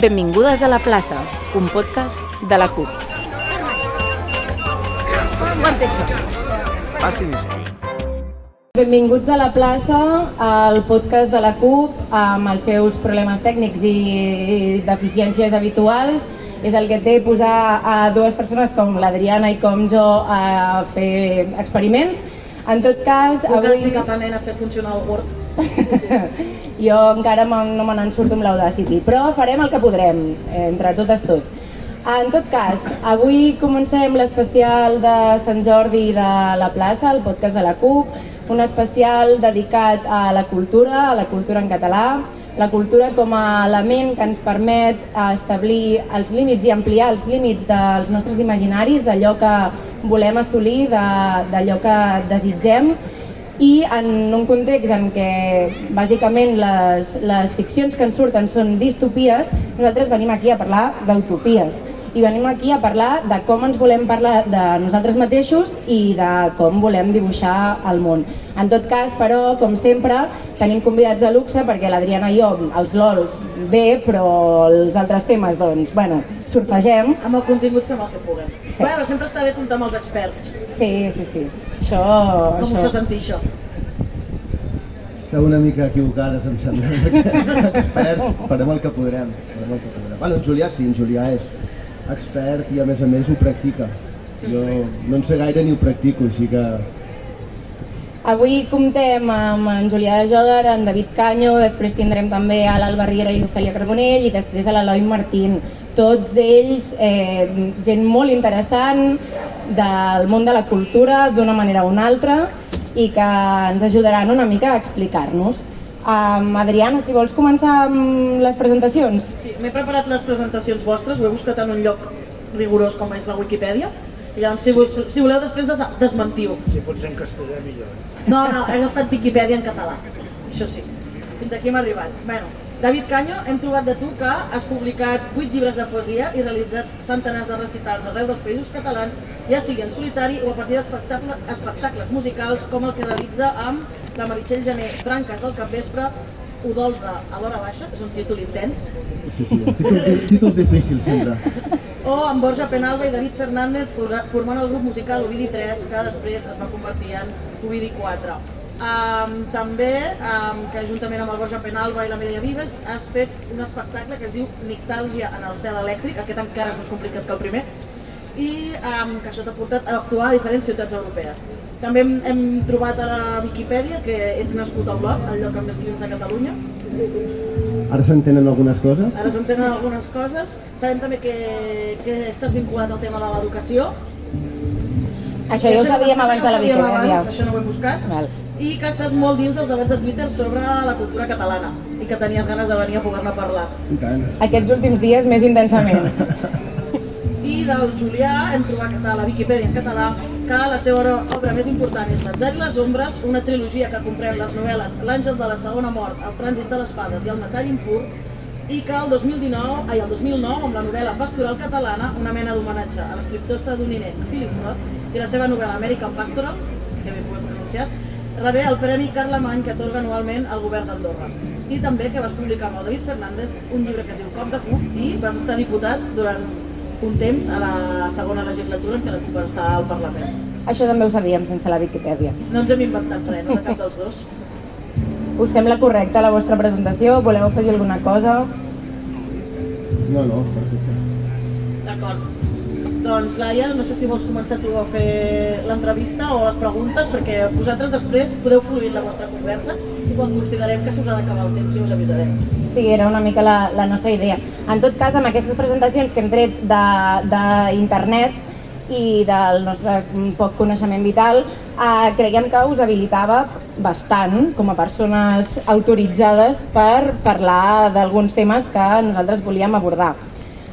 Benvingudes a la plaça, un podcast de la CUP. Benvinguts a la plaça, al podcast de la CUP, amb els seus problemes tècnics i deficiències habituals. És el que té posar a dues persones com l'Adriana i com jo a fer experiments. En tot cas, Un que avui... estic aprenent a fer funcionar el Word. jo encara no me n'en surto amb l'Audacity, però farem el que podrem, eh, entre totes tot. En tot cas, avui comencem l'especial de Sant Jordi de la plaça, el podcast de la CUP, un especial dedicat a la cultura, a la cultura en català, la cultura com a element que ens permet establir els límits i ampliar els límits dels nostres imaginaris, d'allò que volem assolir, d'allò que desitgem, i en un context en què bàsicament les, les ficcions que ens surten són distopies, nosaltres venim aquí a parlar d'utopies i venim aquí a parlar de com ens volem parlar de nosaltres mateixos i de com volem dibuixar el món. En tot cas, però, com sempre, tenim convidats de luxe perquè l'Adriana i jo, els LOLs, bé, però els altres temes, doncs, bueno, surfegem. Amb el contingut fem el que puguem. Sí. Bueno, sempre està bé comptar amb els experts. Sí, sí, sí. Això... Com us això... fa sentir això? Esteu una mica equivocades, em sembla. Experts, farem el que podrem. Farem el que podrem. Bueno, en Julià sí, en Julià és expert i a més a més ho practica. Jo no en sé gaire ni ho practico, així que Avui comptem amb en Julià de Joder, en David Canyo, després tindrem també a l'Alba Riera i l'Ofèlia Carbonell i després a l'Eloi Martín. Tots ells, eh, gent molt interessant del món de la cultura d'una manera o una altra i que ens ajudaran una mica a explicar-nos. Um, Adriana, si vols començar amb les presentacions. Sí, m'he preparat les presentacions vostres, ho he buscat en un lloc rigorós com és la Wikipedia. I llavors, si, vos, si voleu, després des desmentiu. Si pot ser en castellà, millor. No, no, he agafat Wikipedia en català. Això sí. Fins aquí hem arribat. Bueno, David Canyo, hem trobat de tu que has publicat 8 llibres de poesia i realitzat centenars de recitals arreu dels països catalans, ja sigui en solitari o a partir d'espectacle- espectacles musicals com el que realitza amb la Meritxell Gené, Branques del Capvespre, Udols de A l'hora baixa, és un títol intens, sí, sí, títols, títols difícils sempre. o amb Borja Penalba i David Fernández formant el grup musical Ovidi 3, que després es va convertir en Ovidi 4. Um, també, um, que juntament amb el Borja Penalba i la Mireia Vives, has fet un espectacle que es diu Nictàlgia en el cel elèctric, aquest encara és més complicat que el primer, i um, que això t'ha portat a actuar a diferents ciutats europees. També hem, hem trobat a la Viquipèdia que ets nascut a Olot, el lloc amb més crims de Catalunya, Ara s'entenen algunes coses? Ara s'entenen algunes coses. Sabem també que, que estàs vinculat al tema de l'educació. Això ja ho sabíem abans de la. Abans, això no ho he buscat. Val. I que estàs molt dins dels debats de Twitter sobre la cultura catalana i que tenies ganes de venir a poder-ne parlar. I tant. Aquests últims dies més intensament. I del Julià hem trobat a la Viquipèdia en català que la seva obra- obra més important és L'atzar i les ombres, una trilogia que comprèn les novel·les L'àngel de la segona mort, El trànsit de les fades i El metall impur, i que el 2019, ai, el 2009, amb la novel·la Pastoral catalana, una mena d'homenatge a l'escriptor estadounidenc Philip Roth i la seva novel·la American Pastoral, que bé ho he pronunciat, rebé el Premi Carlemany que atorga anualment al govern d'Andorra. I també que vas publicar amb el David Fernández un llibre que es diu Cop de Cup i vas estar diputat durant un temps a la segona legislatura en què la CUP va estar al Parlament. Això també ho sabíem sense la Viquipèdia. No ens hem inventat res, no, de cap dels dos. Us sembla correcta la vostra presentació? Voleu afegir alguna cosa? No, no, perfecte. D'acord. Doncs, Laia, no sé si vols començar tu a fer l'entrevista o les preguntes, perquè vosaltres després podeu fluir la vostra conversa i quan considerem que s'us ha d'acabar el temps ja us avisarem. Sí, era una mica la, la nostra idea. En tot cas, amb aquestes presentacions que hem tret d'internet i del nostre mm, poc coneixement vital, eh, creiem que us habilitava bastant com a persones autoritzades per parlar d'alguns temes que nosaltres volíem abordar.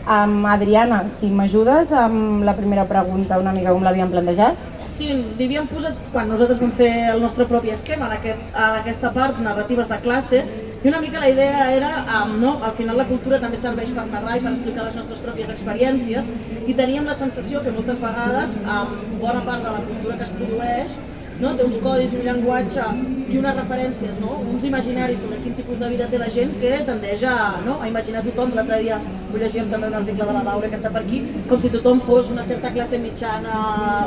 Um, Adriana, si m'ajudes amb la primera pregunta una mica com l'havíem plantejat? Sí, li havíem posat, quan nosaltres vam fer el nostre propi esquema en, aquest, en aquesta part, narratives de classe, i una mica la idea era, um, no, al final la cultura també serveix per narrar i per explicar les nostres pròpies experiències, i teníem la sensació que moltes vegades um, bona part de la cultura que es produeix no? té uns codis, un llenguatge i unes referències, no? uns imaginaris sobre quin tipus de vida té la gent que tendeix a, no? a imaginar tothom. L'altre dia vull llegir també un article de la Laura que està per aquí, com si tothom fos una certa classe mitjana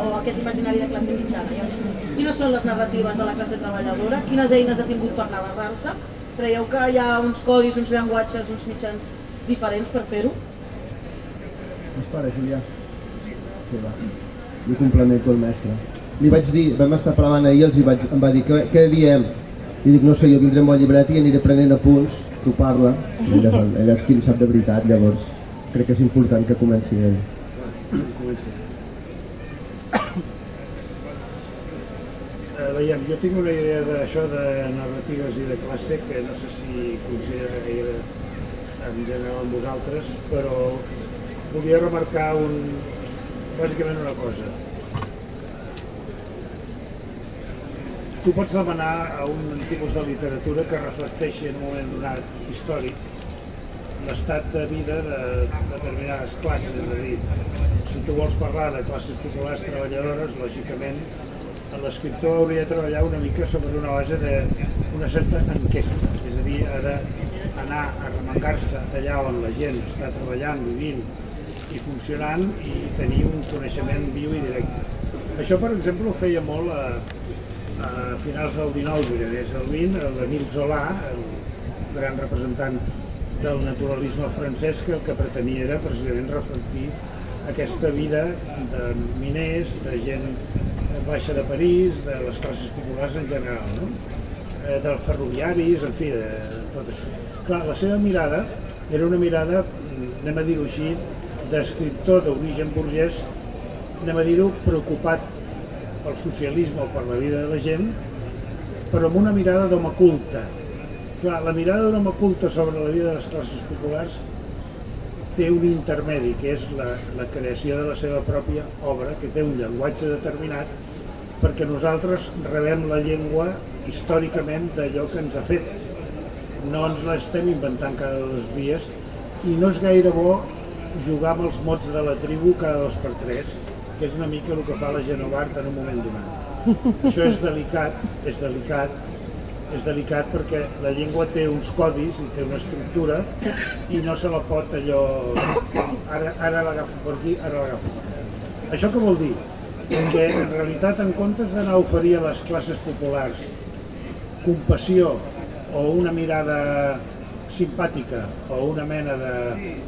o aquest imaginari de classe mitjana. Llavors, quines són les narratives de la classe treballadora? Quines eines ha tingut per navegar-se? Creieu que hi ha uns codis, uns llenguatges, uns mitjans diferents per fer-ho? Dispara, Julià. Sí, va. Jo complemento el mestre. Li vaig dir, vam estar parlant ahir, els hi vaig, em va dir, què, què diem? I dic, no sé, jo vindré amb el llibret i aniré prenent apunts, tu parla, ell és, el, ell és qui en sap de veritat, llavors crec que és important que comenci ell. Eh, veiem, jo tinc una idea d'això de narratives i de classe que no sé si considera gaire en general amb vosaltres, però volia remarcar un, bàsicament una cosa. Tu pots demanar a un tipus de literatura que reflecteixi en un moment donat històric l'estat de vida de determinades classes, és a dir, si tu vols parlar de classes populars treballadores, lògicament l'escriptor hauria de treballar una mica sobre una base d'una certa enquesta, és a dir, ha d'anar a remengar-se allà on la gent està treballant, vivint i funcionant i tenir un coneixement viu i directe. Això, per exemple, ho feia molt a, a finals del 19, des del 20, l'Emile Zola, el gran representant del naturalisme francès, que el que pretenia era precisament reflectir aquesta vida de miners, de gent baixa de París, de les classes populars en general, no? eh, dels ferroviaris, en fi, de, de tot això. Clar, la seva mirada era una mirada, anem a dir-ho així, d'escriptor d'origen burgès, anem a dir-ho, preocupat pel socialisme o per la vida de la gent, però amb una mirada d'home culte. Clar, la mirada d'un home culte sobre la vida de les classes populars té un intermedi, que és la, la creació de la seva pròpia obra, que té un llenguatge determinat, perquè nosaltres rebem la llengua històricament d'allò que ens ha fet. No ens l'estem inventant cada dos dies i no és gaire bo jugar amb els mots de la tribu cada dos per tres, que és una mica el que fa la Genovart en un moment donat. Això és delicat, és delicat, és delicat perquè la llengua té uns codis i té una estructura i no se la pot allò... Ara, ara l'agafo per aquí, ara l'agafo per allà. Això què vol dir? que en realitat en comptes d'anar a oferir a les classes populars compassió o una mirada simpàtica o una mena de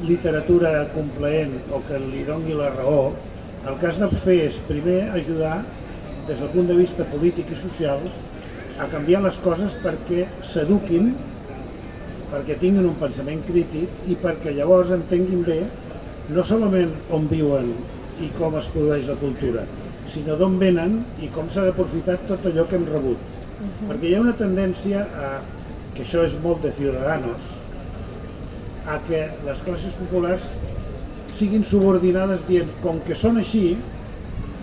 literatura complaent o que li dongui la raó, el que has de fer és primer ajudar des del punt de vista polític i social a canviar les coses perquè s'eduquin, perquè tinguin un pensament crític i perquè llavors entenguin bé no solament on viuen i com es produeix la cultura, sinó d'on venen i com s'ha d'aprofitar tot allò que hem rebut. Uh -huh. Perquè hi ha una tendència a, que això és molt de ciutadanos, a que les classes populars siguin subordinades dient com que són així,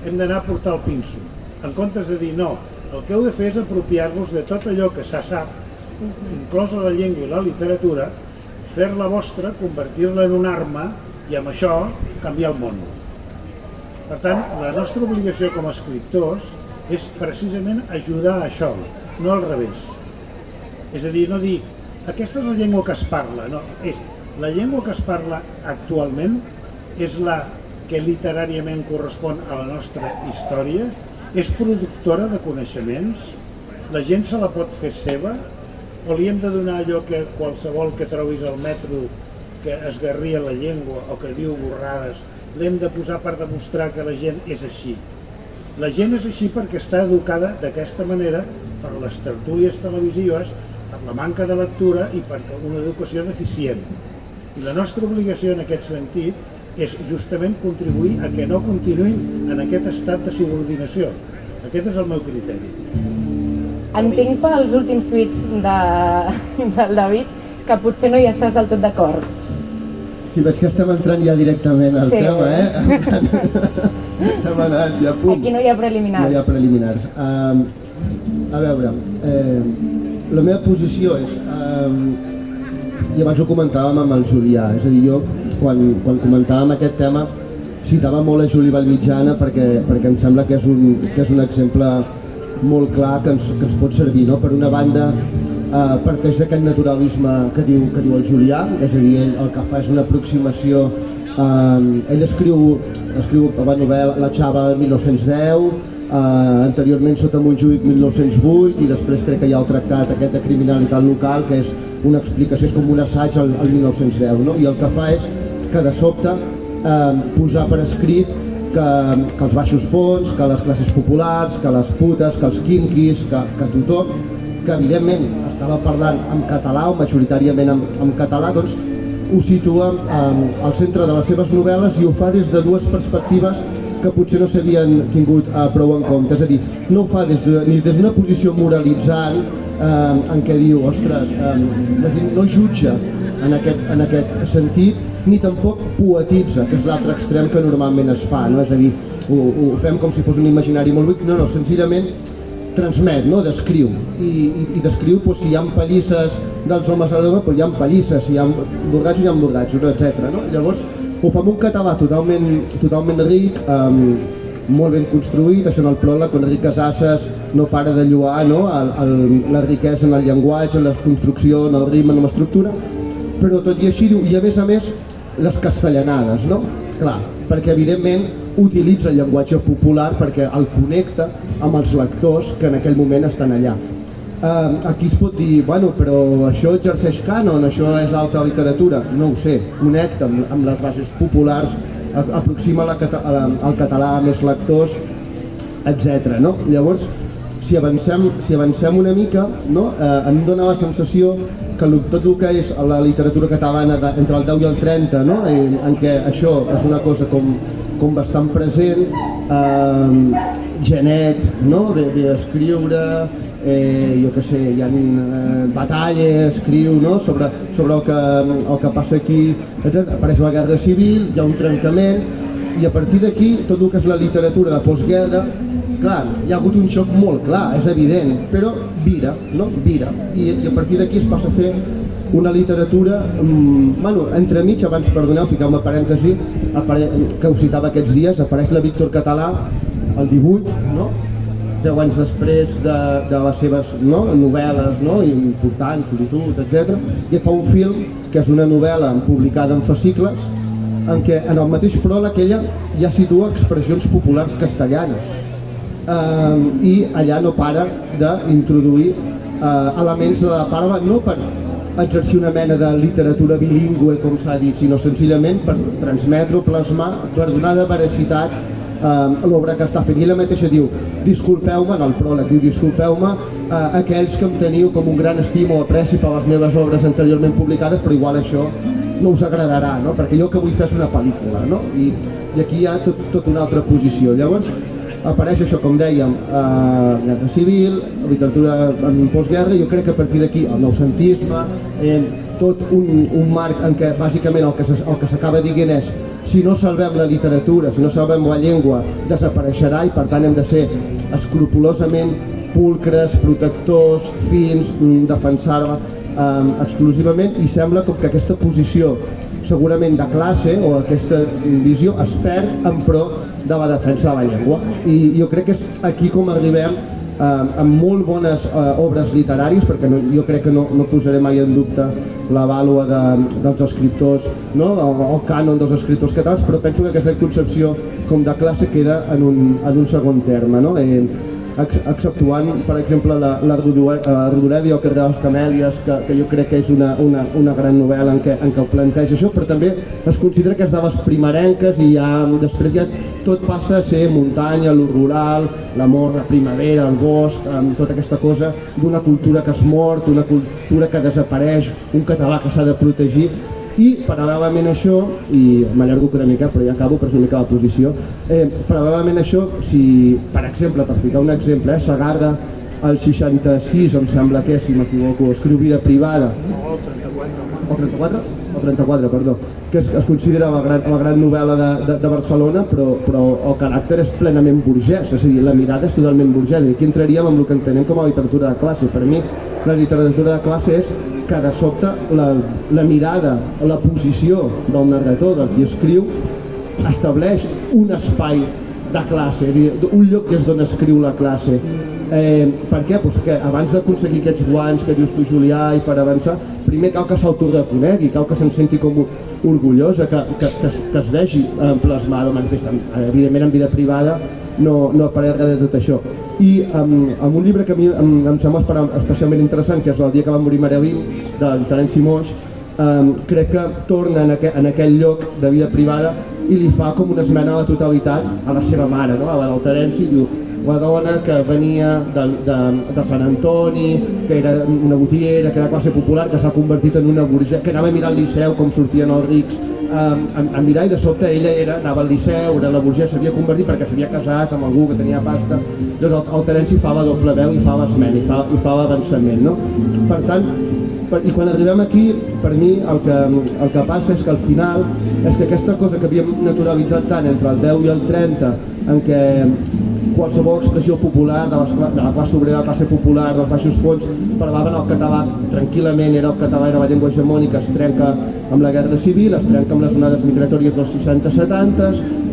hem d'anar a portar el pinso. En comptes de dir no, el que heu de fer és apropiar-vos de tot allò que se sap, inclosa la llengua i la literatura, fer-la vostra, convertir-la en una arma i amb això canviar el món. Per tant, la nostra obligació com a escriptors és precisament ajudar a això, no al revés. És a dir, no dir, aquesta és la llengua que es parla, no, és la llengua que es parla actualment és la que literàriament correspon a la nostra història, és productora de coneixements, la gent se la pot fer seva, o li hem de donar allò que qualsevol que trobis al metro que esgarria la llengua o que diu borrades l'hem de posar per demostrar que la gent és així. La gent és així perquè està educada d'aquesta manera per les tertúlies televisives, per la manca de lectura i per una educació deficient. I la nostra obligació en aquest sentit és justament contribuir a que no continuïn en aquest estat de subordinació. Aquest és el meu criteri. Entenc pels últims tuits de, del David que potser no hi estàs del tot d'acord. Sí, veig que estem entrant ja directament al Sí. tema, eh? Hem anat ja punt. Aquí no hi ha preliminars. No hi ha preliminars. Um, a veure, eh, la meva posició és... Um, I abans ho comentàvem amb el Julià, és a dir, jo quan, quan comentàvem aquest tema citava molt a Juli Vallmitjana perquè, perquè em sembla que és un, que és un exemple molt clar que ens, que ens pot servir. No? Per una banda, eh, parteix d'aquest naturalisme que diu, que diu el Julià, és a dir, ell el que fa és una aproximació eh, ell escriu, escriu la novel·la La Xava 1910, eh, anteriorment sota Montjuïc 1908 i després crec que hi ha el tractat aquest de criminalitat local que és una explicació, és com un assaig al, al 1910 no? i el que fa és que de sobte eh, posar per escrit que, que els baixos fons, que les classes populars, que les putes, que els quinquis, que, que tothom, que evidentment estava parlant en català o majoritàriament en, en català, doncs ho situa eh, al centre de les seves novel·les i ho fa des de dues perspectives que potser no s'havien tingut eh, prou en compte. És a dir, no ho fa des de, ni des d'una posició moralitzant eh, en què diu, ostres, eh, no jutja en aquest, en aquest sentit, ni tampoc poetitza, que és l'altre extrem que normalment es fa, no? és a dir, ho, ho fem com si fos un imaginari molt buit, no, no, senzillament transmet, no? descriu, i, i, i descriu doncs, si hi ha pallisses dels homes a l'home, doncs hi ha pallisses, si hi ha borgatxos, hi ha borgatxos, etc. No? Llavors, ho fa amb un català totalment, totalment ric, um, molt ben construït, això en el pròleg, quan Enric Casasses no para de lluar no? el, el, la riquesa en el llenguatge, en la construcció, en el ritme, en l'estructura, però tot i així diu, i a més a més les castellanades, no? Clar, perquè evidentment utilitza el llenguatge popular perquè el connecta amb els lectors que en aquell moment estan allà. Uh, aquí es pot dir, bueno, però això exerceix cànon, això és alta literatura. No ho sé, connecta amb, amb les bases populars, aproxima la, la, el català a més lectors, etc. No? Llavors, si avancem, si avancem una mica, no? eh, em dóna la sensació que tot el que és la literatura catalana de, entre el 10 i el 30, no? en, en què això és una cosa com, com bastant present, eh, Genet no? ve a escriure, eh, jo què sé, hi ha eh, batalles, escriu no? sobre, sobre el, que, el que passa aquí, etc. Apareix la guerra civil, hi ha un trencament, i a partir d'aquí tot el que és la literatura de postguerra clar, hi ha hagut un xoc molt clar, és evident, però vira, no? Vira. I, i a partir d'aquí es passa a fer una literatura, mmm, bueno, entremig, abans, perdoneu, fiqueu-me parèntesi, apare... que ho citava aquests dies, apareix la Víctor Català, el 18, no? 10 anys després de, de les seves no? novel·les no? importants, solitud, etc. i fa un film que és una novel·la publicada en fascicles en què en el mateix pròleg ella ja situa expressions populars castellanes eh, i allà no para d'introduir eh, elements de la parla no per exercir una mena de literatura bilingüe com s'ha dit, sinó senzillament per transmetre o plasmar, per donar de veracitat eh, l'obra que està fent. I ella mateixa diu, disculpeu-me, en el pròleg, diu, disculpeu-me eh, aquells que em teniu com un gran estima o apreci per les meves obres anteriorment publicades, però igual això no us agradarà, no? perquè jo que vull fer és una pel·lícula, no? I, i aquí hi ha tot, tot una altra posició. Llavors, apareix això, com dèiem, eh, guerra civil, literatura en postguerra, jo crec que a partir d'aquí el noucentisme, eh, tot un, un marc en què bàsicament el que s'acaba dient és si no salvem la literatura, si no salvem la llengua, desapareixerà i per tant hem de ser escrupulosament pulcres, protectors, fins, mm, defensar-la eh, exclusivament. I sembla com que aquesta posició segurament de classe o aquesta visió es perd en pro de la defensa de la llengua. I jo crec que és aquí com arribem eh, amb molt bones eh, obres literàries perquè no, jo crec que no, no posaré mai en dubte la vàlua de, dels escriptors no? el, el cànon dels escriptors catalans però penso que aquesta concepció com de classe queda en un, en un segon terme no? eh, exceptuant, per exemple, la, la Rodoreda i el carrer de Camèlies, que, que jo crec que és una, una, una gran novel·la en què, en què ho planteja això, però també es considera que és de les primerenques i ja, després ja tot passa a ser muntanya, lo rural, l'amor, la primavera, el bosc, amb tota aquesta cosa d'una cultura que es mort, una cultura que desapareix, un català que s'ha de protegir, i paral·lelament a això, i m'allargo una mica però ja acabo per una mica la posició, eh, paral·lelament a això, si per exemple, per ficar un exemple, eh, Sagarda el 66 em sembla que si m'equivoco, escriu vida privada. No, el 34. O 34? O 34, perdó. Que es, es considera la gran, la gran novel·la de, de, de Barcelona, però, però el caràcter és plenament burgès, és a dir, la mirada és totalment burgès. I aquí entraríem amb el que entenem com a literatura de classe. Per mi, la literatura de classe és que de sobte la, la mirada, la posició del narrador, del qui escriu, estableix un espai de classe, és a dir, un lloc que és d'on escriu la classe. Eh, per què? Pues que abans d'aconseguir aquests guanys que dius tu Julià i per avançar, primer cal que s'autoreconegui, cal que se'n senti com orgullosa, que, que, que, es, que es vegi eh, plasmada, evidentment en vida privada no, no apareix res de tot això. I amb, amb un llibre que a mi em, em sembla especialment interessant, que és El dia que va morir Marevin, de Terenci Moix, um, crec que torna en, aqu en aquell lloc de vida privada i li fa com una esmena a la totalitat a la seva mare, no? a la del Terenci, diu la dona que venia de, de, de Sant Antoni, que era una botiguera, que era classe popular, que s'ha convertit en una burgesa, que anava a mirar al Liceu com sortien els rics, a, a mirar i de sobte ella era, anava al Liceu, era la burgesa, s'havia convertit perquè s'havia casat amb algú que tenia pasta, doncs el, el Terenci fa la doble veu i fa l'esmena, i fa, i fa l'avançament, no? Per tant, per, i quan arribem aquí, per mi el que, el que passa és que al final és que aquesta cosa que havíem naturalitzat tant entre el 10 i el 30 en què qualsevol expressió popular de, les, de la classe obrera, la classe popular, dels baixos fons, parlaven el català tranquil·lament, era el català, era la llengua hegemònica, es trenca amb la guerra civil, es trenca amb les onades migratòries dels 60-70,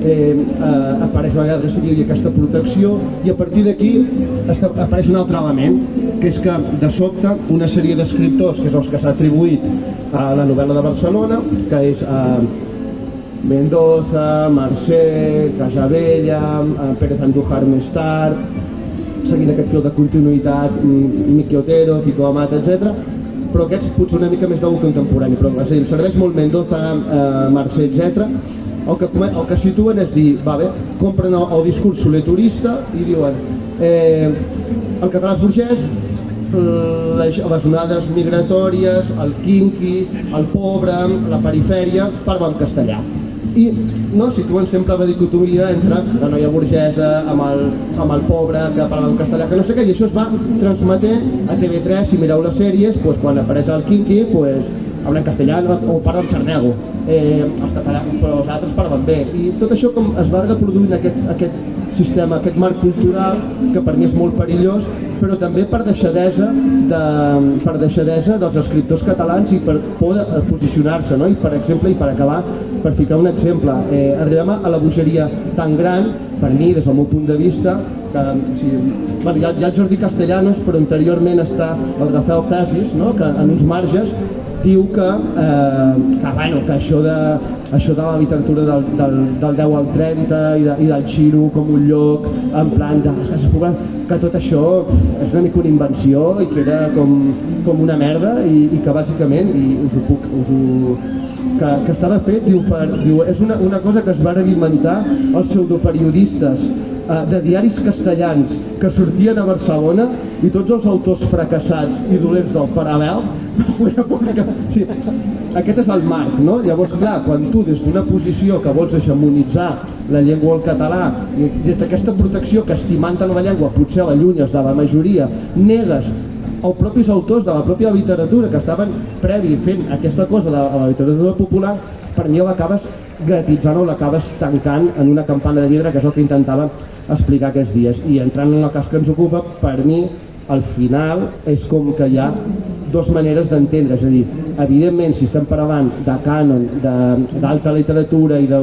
eh, eh, apareix la guerra civil i aquesta protecció, i a partir d'aquí apareix un altre element, que és que de sobte una sèrie d'escriptors, que és els que s'ha atribuït a la novel·la de Barcelona, que és eh, Mendoza, Mercè, Casabella, eh, Pérez Andújar més tard, seguint aquest fil de continuïtat, mm, Miqui Otero, Kiko Amat, etc. Però aquests potser una mica més d'algú contemporani, però és a dir, serveix molt Mendoza, eh, Mercè, etc. El que, el que situen és dir, va bé, compren el, el discurs soleturista i diuen eh, el català és burgès, les, les onades migratòries, el quinqui, el pobre, la perifèria, parlen castellà i no, situen sempre la dicotomia entre la noia burgesa amb el, amb el pobre que parla en castellà, que no sé què, i això es va transmetent a TV3, si mireu les sèries, pues, quan apareix el Kinky, pues, habla en castellà o parla en xarnego, eh, els catalans, però els altres parlen bé. I tot això com es va reproduint aquest, aquest sistema, aquest marc cultural, que per mi és molt perillós, però també per deixadesa, de, per deixadesa dels escriptors catalans i per poder posicionar-se, no? I per exemple, i per acabar, per ficar un exemple, eh, arribem a la bogeria tan gran, per mi, des del meu punt de vista, que sigui, bueno, hi, ha, hi ha Jordi Castellanos, però anteriorment està el Rafael Casis, no? que en uns marges diu que, eh, que, bueno, que això, de, això de la literatura del, del, del 10 al 30 i, de, i del Xiro com un lloc en plan de les classes populars, que tot això és una mica una invenció i que era com, com una merda i, i que bàsicament, i us ho puc, us ho, que, que estava fet, diu, per, diu, és una, una cosa que es van inventar els pseudoperiodistes de diaris castellans que sortien a Barcelona i tots els autors fracassats i dolents del paral·lel sí, aquest és el marc, no? Llavors, clar, quan tu des d'una posició que vols hegemonitzar la llengua al català i des d'aquesta protecció que estimant tant la llengua potser l'allunyes de la majoria, negues els propis autors de la pròpia literatura que estaven previ fent aquesta cosa de la literatura popular, per mi l'acabes gratitzant o l'acabes tancant en una campana de vidre, que és el que intentava explicar aquests dies. I entrant en el cas que ens ocupa, per mi, al final, és com que hi ha dues maneres d'entendre, és a dir, evidentment, si estem parlant de cànon, d'alta literatura, i de,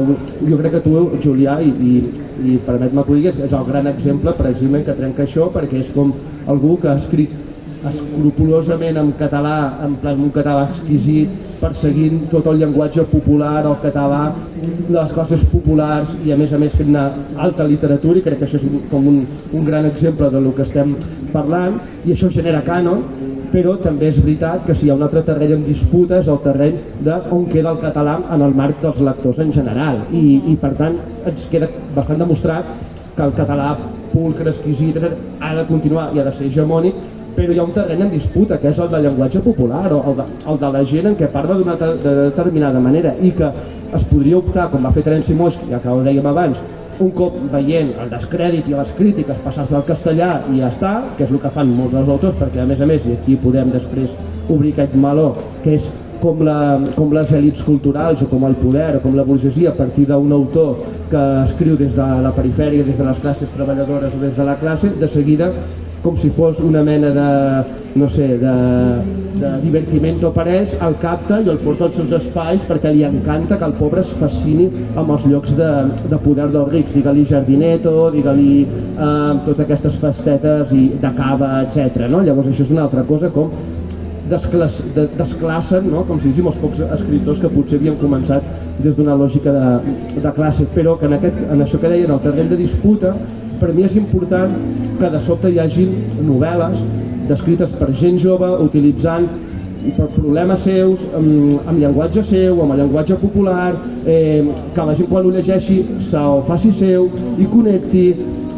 jo crec que tu, Julià, i, i, i permet-me que ho diguis, és el gran exemple, precisament, que trenca això, perquè és com algú que ha escrit escrupulosament en català, en plan un català exquisit, perseguint tot el llenguatge popular, el català, les classes populars i a més a més fent una alta literatura i crec que això és un, com un, un gran exemple de lo que estem parlant. I això genera cànon però també és veritat que si hi ha un altre terreny en disputa és el terreny d'on queda el català en el marc dels lectors en general. I, i per tant ens queda bastant demostrat que el català pulcre, exquisit, ha de continuar i ha de ser hegemònic però hi ha un terreny en disputa, que és el del llenguatge popular, o el de, el de la gent en què parla d'una de determinada manera, i que es podria optar, com va fer Terenci Moix, ja que ho dèiem abans, un cop veient el descrèdit i les crítiques passar-se del castellà i ja està, que és el que fan molts dels autors, perquè a més a més, i aquí podem després obrir aquest meló, que és com, la, com les èlits culturals o com el poder o com la burgesia a partir d'un autor que escriu des de la perifèria, des de les classes treballadores o des de la classe, de seguida com si fos una mena de, no sé, de, de divertimento per ells, el capta i el porta als seus espais perquè li encanta que el pobre es fascini amb els llocs de, de poder dels rics, digue-li jardineto, digue-li eh, totes aquestes festetes i de cava, etc. No? Llavors això és una altra cosa com desclass, de, desclassen, no? com si diguéssim, els pocs escriptors que potser havien començat des d'una lògica de, de classe, però que en, aquest, en això que deien, el terreny de disputa, per mi és important que de sobte hi hagin novel·les descrites per gent jove utilitzant per problemes seus, amb, amb llenguatge seu, amb el llenguatge popular, eh, que la gent quan ho llegeixi se'l faci seu i connecti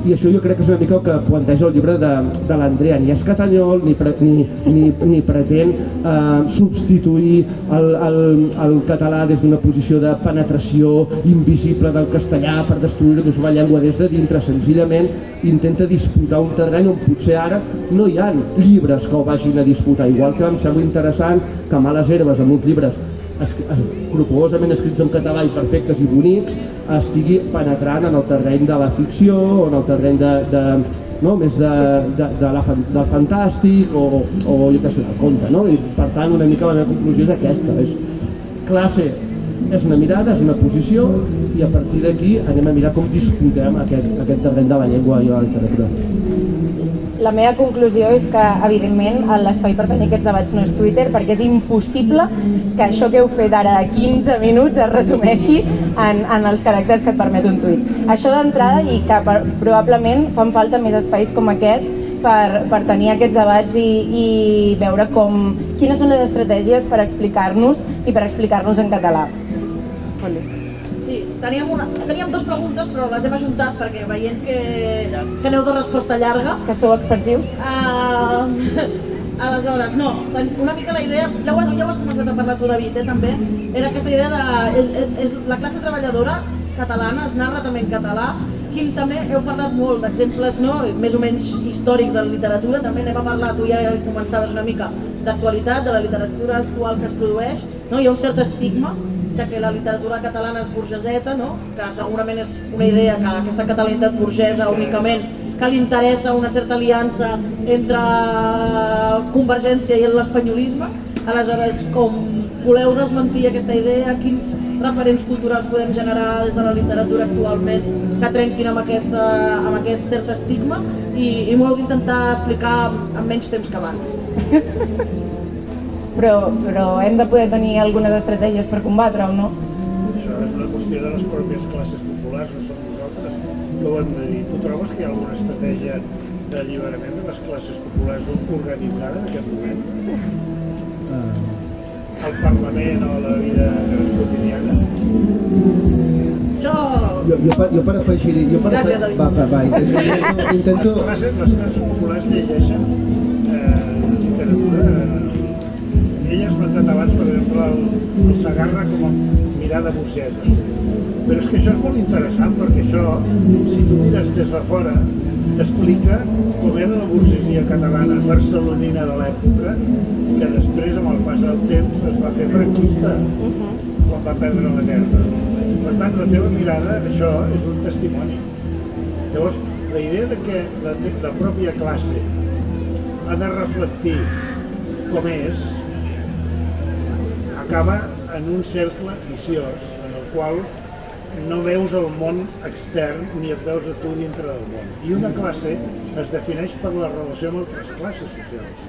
i això jo crec que és una mica el que planteja el llibre de, de l'Andrea, ni és catanyol ni, pre, ni, ni, ni pretén eh, substituir el, el, el català des d'una posició de penetració invisible del castellà per destruir-ho la llengua des de dintre, senzillament intenta disputar un terreny on potser ara no hi ha llibres que ho vagin a disputar, igual que em sembla interessant que Males Herbes amb uns llibres escrupolosament escrits en català i perfectes i bonics estigui penetrant en el terreny de la ficció o en el terreny de, de no? més de, de, de la, del fantàstic o, o jo què sé, del conte no? i per tant una mica la meva conclusió és aquesta és classe és una mirada, és una posició i a partir d'aquí anem a mirar com disputem aquest, aquest terreny de la llengua i la literatura la meva conclusió és que, evidentment, l'espai per tenir aquests debats no és Twitter, perquè és impossible que això que heu fet ara 15 minuts es resumeixi en, en els caràcters que et permet un tuit. Això d'entrada i que per, probablement fan falta més espais com aquest per, per tenir aquests debats i, i veure com, quines són les estratègies per explicar-nos i per explicar-nos en català. Foli. Sí, teníem, una, teníem dues preguntes, però les hem ajuntat perquè veient que, que aneu de resposta llarga... Que sou expansius? Uh, aleshores, no, una mica la idea, ja ho, ja ho has començat a parlar tu, David, eh, també, era aquesta idea de... És, és, la classe treballadora catalana, es narra també en català, Quim, també heu parlat molt d'exemples no? més o menys històrics de la literatura, també anem a parlar, tu ja començaves una mica d'actualitat, de la literatura actual que es produeix, no? hi ha un cert estigma de que la literatura catalana és burgeseta, no? que segurament és una idea que aquesta catalanitat burgesa únicament que li interessa una certa aliança entre Convergència i l'espanyolisme. Aleshores, com voleu desmentir aquesta idea, quins referents culturals podem generar des de la literatura actualment que trenquin amb, aquesta, amb aquest cert estigma i, i m'ho heu d'intentar explicar amb menys temps que abans. però, però hem de poder tenir algunes estratègies per combatre o no? Això és una qüestió de les pròpies classes populars, no som nosaltres que ho hem de dir. Tu trobes que hi ha alguna estratègia d'alliberament de les classes populars organitzada en aquest moment? Uh. Al Parlament o a la vida quotidiana? Jo... Jo, jo, per, jo per afegir... Jo per Gràcies, David. Va, va, va, intento... intento... Les, classes, les classes populars llegeixen eh, literatura eh, ell ha esmentat abans, per exemple, el, el Sagarra com a mirada burgesa. Però és que això és molt interessant perquè això, si tu mires des de fora, t'explica com era la burgesia catalana barcelonina de l'època, que després, amb el pas del temps, es va fer franquista quan va perdre la guerra. Per tant, la teva mirada, això és un testimoni. Llavors, la idea de que la, la pròpia classe ha de reflectir com és, acaba en un cercle viciós en el qual no veus el món extern ni et veus a tu dintre del món. I una classe es defineix per la relació amb altres classes socials,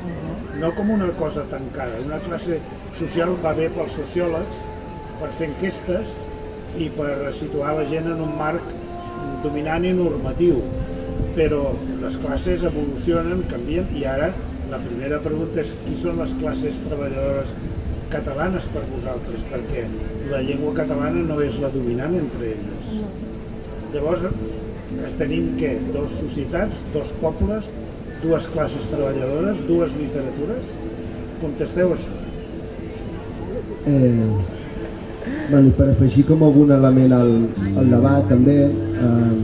no com una cosa tancada. Una classe social va bé pels sociòlegs per fer enquestes i per situar la gent en un marc dominant i normatiu, però les classes evolucionen, canvien i ara la primera pregunta és qui són les classes treballadores catalanes per vosaltres, perquè la llengua catalana no és la dominant entre elles. Llavors, tenim què? Dos societats, dos pobles, dues classes treballadores, dues literatures? Contesteu això. Eh, bueno, per afegir com algun element al, al debat també, eh,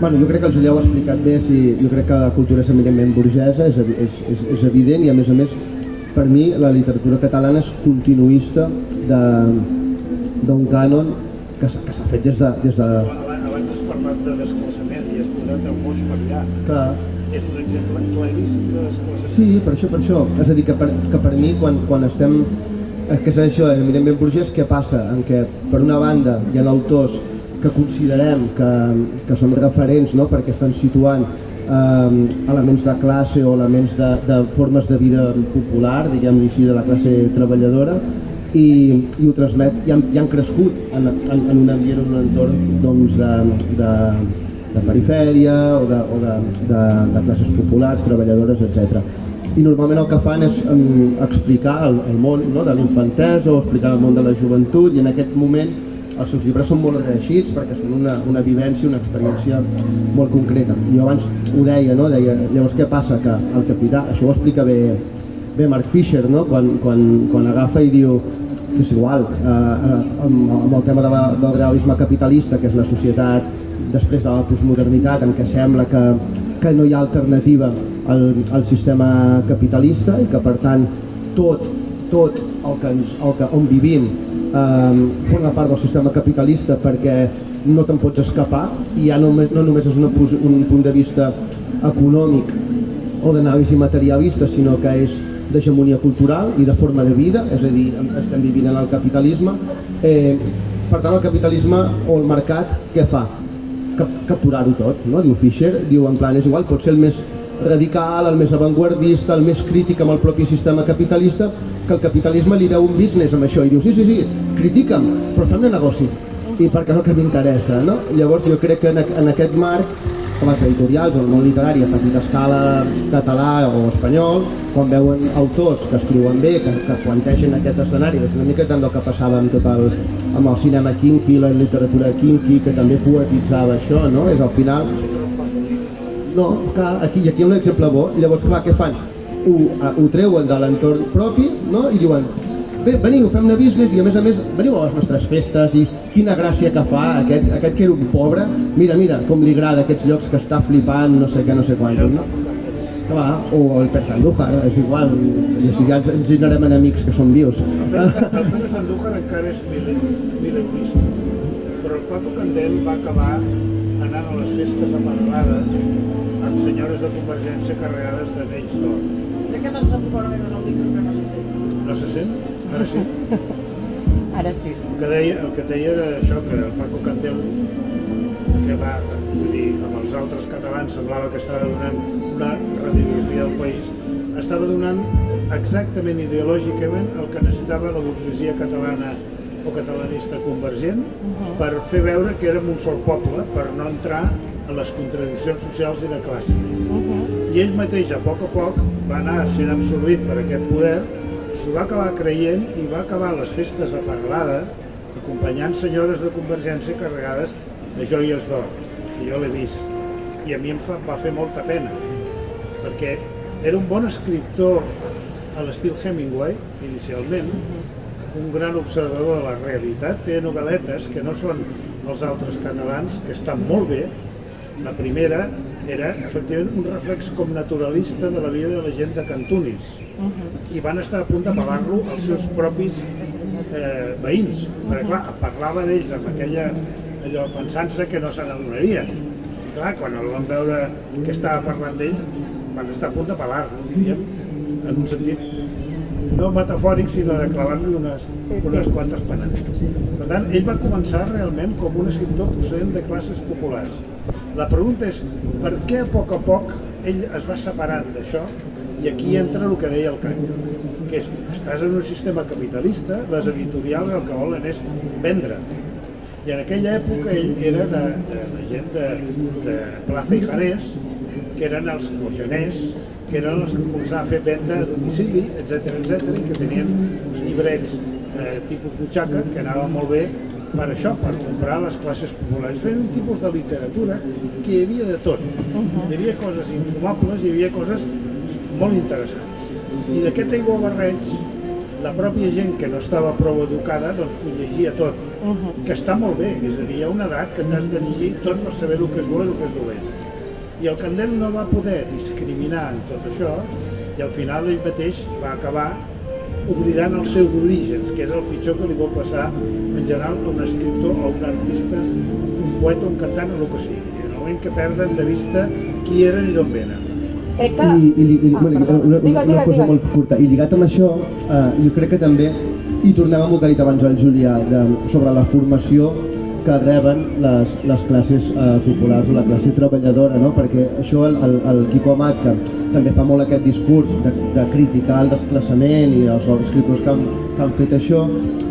bueno, jo crec que el Julià ho ha explicat bé, si, jo crec que la cultura és eminentment burgesa, és, és, és, és evident i a més a més per mi la literatura catalana és continuista d'un cànon que, que fet des de... Des de... Abans has parlat de desplaçament i has posat el moix per allà. Clar. és un exemple claríssim de les classes. Sí, per això, per això. És a dir, que per, que per mi, quan, quan estem... eh, Que és això, eminentment burgès, què passa? En què, per una banda, hi ha autors que considerem que, que són referents no? perquè estan situant eh, elements de classe o elements de, de formes de vida popular, diguem-li així, de la classe treballadora, i, i ho transmet, i han, i han crescut en, en, en un ambient, en un entorn doncs, de, de, de perifèria o de, o de, de, de classes populars, treballadores, etc. I normalment el que fan és um, explicar el, el món no, de l'infantesa o explicar el món de la joventut i en aquest moment els seus llibres són molt reeixits perquè són una, una vivència, una experiència molt concreta. Jo abans ho deia, no? deia, llavors què passa? Que el capità, això ho explica bé, bé Mark Fisher, no? quan, quan, quan agafa i diu que és igual, eh, eh, amb, amb el tema de del realisme capitalista, que és la societat després de la postmodernitat en què sembla que, que no hi ha alternativa al, al sistema capitalista i que per tant tot, tot el que ens, el que, on vivim eh, forma part del sistema capitalista perquè no te'n pots escapar i ja només, no només és una, un punt de vista econòmic o d'anàlisi materialista, sinó que és d'hegemonia cultural i de forma de vida, és a dir, estem vivint en el capitalisme. Eh, per tant, el capitalisme o el mercat què fa? Cap, capturar-ho tot, no? diu Fischer, diu en plan, és igual, pot ser el més radical, el més avantguardista, el més crític amb el propi sistema capitalista, que el capitalisme li veu un business amb això i diu, sí, sí, sí, critica'm, però fem-ne negoci, i perquè és el que m'interessa, no? Llavors jo crec que en, en aquest marc, com les editorials el món literari a petita escala català o espanyol, quan veuen autors que escriuen bé, que, que plantegen aquest escenari, és una mica tant del que passava amb tot el, amb el cinema kinky, la literatura kinky, que també poetitzava això, no? És al final no, que aquí, aquí hi ha un exemple bo, llavors clar, què fan? Ho, a- ho treuen de l'entorn propi no? i diuen bé, veniu, fem una business i a més a més veniu a les nostres festes i quina gràcia que fa aquest, aquest que era un pobre mira, mira, com li agrada aquests llocs que està flipant no sé què, no sé quantos no? va, o el Pérez Andújar, és igual i així ja ens, generem enemics que són vius El Pérez Andújar encara és mil, mileurista, però el Paco Candel va acabar anant a les festes de Paralada amb senyores de Convergència carregades d'anells d'or. Crec que t'has de posar una mica el micro que no se sent. No se sent? Ara sí. Ara sí. El que deia, el que deia era això, que el Paco Candel, que va, vull dir, amb els altres catalans semblava que estava donant una radiografia del país, estava donant exactament ideològicament el que necessitava la burgesia catalana o catalanista convergent per fer veure que érem un sol poble, per no entrar en les contradiccions socials i de classe. I ell mateix, a poc a poc, va anar sent absorbit per aquest poder, s'ho va acabar creient i va acabar les festes de Paralada acompanyant senyores de Convergència carregades de joies d'or, que jo l'he vist. I a mi em fa, va fer molta pena, perquè era un bon escriptor a l'estil Hemingway, inicialment, un gran observador de la realitat, té novel·letes que no són els altres catalans, que estan molt bé. La primera era, efectivament, un reflex com naturalista de la vida de la gent de Cantunis. I van estar a punt de pelar-lo els seus propis eh, veïns, perquè clar, parlava d'ells amb aquella allò, pensant-se que no se n'adonarien. I clar, quan el van veure que estava parlant d'ells, van estar a punt de pelar-lo, diríem, en un sentit no metafòric, sinó de clavar-li unes, Sí, sí. unes quantes panetes. Per tant, ell va començar realment com un escriptor procedent de classes populars. La pregunta és, per què a poc a poc ell es va separant d'això? I aquí entra el que deia el Canyo, que és, estàs en un sistema capitalista, les editorials el que volen és vendre. I en aquella època ell era de, de, de gent de, de Plaza i Janés, que eren els mojaners, que eren els que començaven a fer venda a domicili, etc etc i que tenien uns llibrets eh, tipus butxaca que anaven molt bé per això, per comprar les classes populars. Feien un tipus de literatura que hi havia de tot. Hi havia coses infumables, hi havia coses molt interessants. I d'aquest aiguabarreig, la pròpia gent que no estava prou educada doncs ho llegia tot, que està molt bé, és a dir, hi ha una edat que t'has de llegir tot per saber el que és bo i el que és dolent. I el Candel no va poder discriminar en tot això i al final ell mateix va acabar oblidant els seus orígens, que és el pitjor que li pot passar en general a un escriptor o a un artista, un poeta, un cantant o el que sigui. En el moment que perden de vista qui eren i d'on venen. crec que... I, i, i, Ah, bueno, perdona. una, Digues, una digues, cosa digues. molt curta. I lligat amb això, eh, jo crec que també, i tornem amb el que ha dit abans el Julià, de, sobre la formació que reben les, les classes eh, populars o la classe treballadora, no? perquè això el, el, el Quico Amat, que també fa molt aquest discurs de, de criticar el desplaçament i els escriptors que han, que han fet això,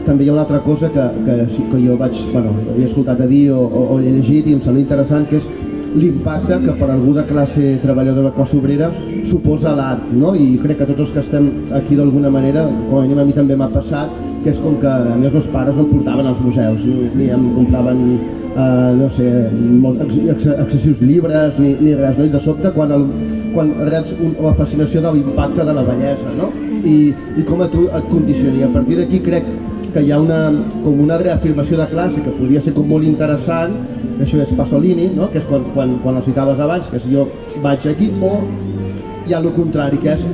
també hi ha una altra cosa que, que, que jo vaig, bueno, havia escoltat a dir o, o, o llegit i em sembla interessant, que és l'impacte que per algú de classe treballadora, classe obrera, suposa l'art, no? I crec que tots els que estem aquí d'alguna manera, com a mínim a mi també m'ha passat, que és com que a més meus pares no em portaven als museus, ni, ni em compraven, eh, no sé, molt, ex, excessius llibres, ni, ni res, no? I de sobte, quan, el, quan reps un, la fascinació de l'impacte de la bellesa, no? I, i com a tu et condicioni. A partir d'aquí crec que hi ha una, com una reafirmació de classe que podria ser com molt interessant, que això és Pasolini, no? que és quan, quan, quan el citaves abans, que és jo vaig aquí, o hi ha el contrari, que és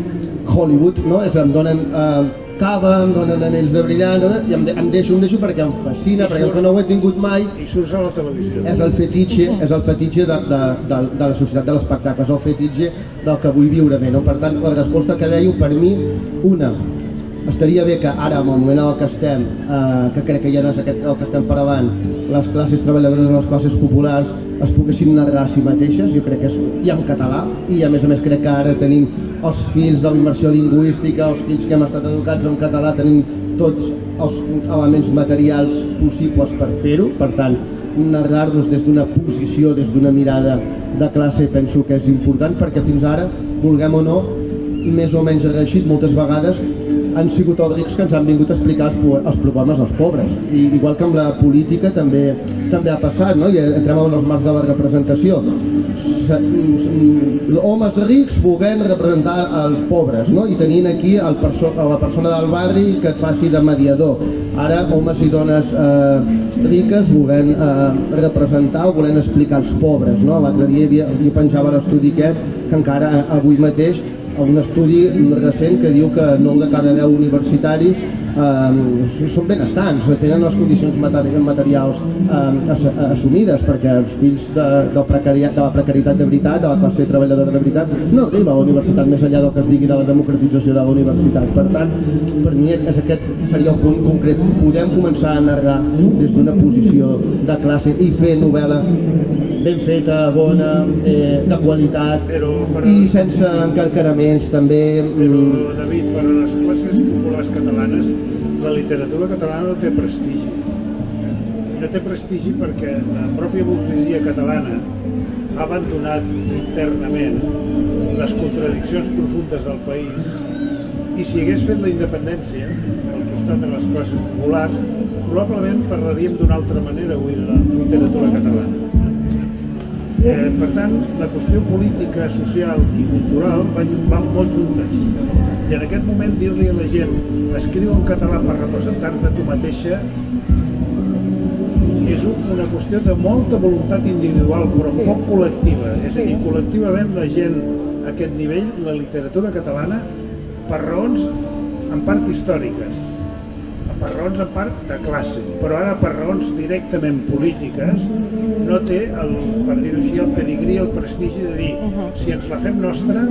Hollywood, no? és em donen eh, cava, em donen anells de brillant, donen, i em, de- em deixo, em deixo perquè em fascina, I perquè surt- el que no ho he tingut mai I surts a la televisió. és el fetitxe, és el fetitxe de, de, de, de la societat de l'espectacle, és el fetitxe del que vull viure bé. No? Per tant, la resposta que dèieu, per mi, una, estaria bé que ara, en el moment en el que estem, eh, que crec que ja no és aquest el que estem per avant, les classes treballadores i les classes populars es poguessin narrar a si mateixes, jo crec que és, i en català, i a més a més crec que ara tenim els fills de la immersió lingüística, els fills que hem estat educats en català, tenim tots els elements materials possibles per fer-ho, per tant, narrar-nos des d'una posició, des d'una mirada de classe, penso que és important, perquè fins ara, vulguem o no, més o menys reeixit moltes vegades han sigut els rics que ens han vingut a explicar els, els problemes als pobres. I igual que amb la política també també ha passat, no? I entrem en els marcs de la representació. Se- mm, Homes rics volent representar els pobres, no? I tenint aquí el perso la persona del barri que et faci de mediador. Ara, homes i dones eh, riques volent eh, representar o volent explicar els pobres, no? L'altre dia havia, jo penjava l'estudi aquest, que encara eh, avui mateix un estudi recent que diu que 9 de cada 10 universitaris eh, són benestants, tenen les condicions materi materials eh, ass assumides perquè els fills de, del precariat, de la precarietat de veritat, de la classe treballadora de veritat, no arriba a la universitat més enllà del que es digui de la democratització de la universitat. Per tant, per mi és aquest seria el punt concret. Podem començar a narrar des d'una posició de classe i fer novel·la ben feta, bona, eh, de qualitat Però, però, i sense encarcaraments també però, mm, David, per a les classes populars catalanes, la literatura catalana no té prestigi. No té prestigi perquè la pròpia burgesia catalana ha abandonat internament les contradiccions profundes del país i si hagués fet la independència al costat de les classes populars, probablement parlaríem d'una altra manera avui de la literatura catalana. Eh, per tant, la qüestió política, social i cultural van, van molt juntes. I en aquest moment dir-li a la gent escriu en català per representar-te tu mateixa és un- una qüestió de molta voluntat individual però Sí. poc col·lectiva. És a Sí. dir, col·lectivament la gent a aquest nivell, la literatura catalana, per raons en part històriques, per raons en part de classe, però ara per raons directament polítiques no té, el, per dir-ho així, el pedigrí, el prestigi de dir Mhm. si ens la fem nostra,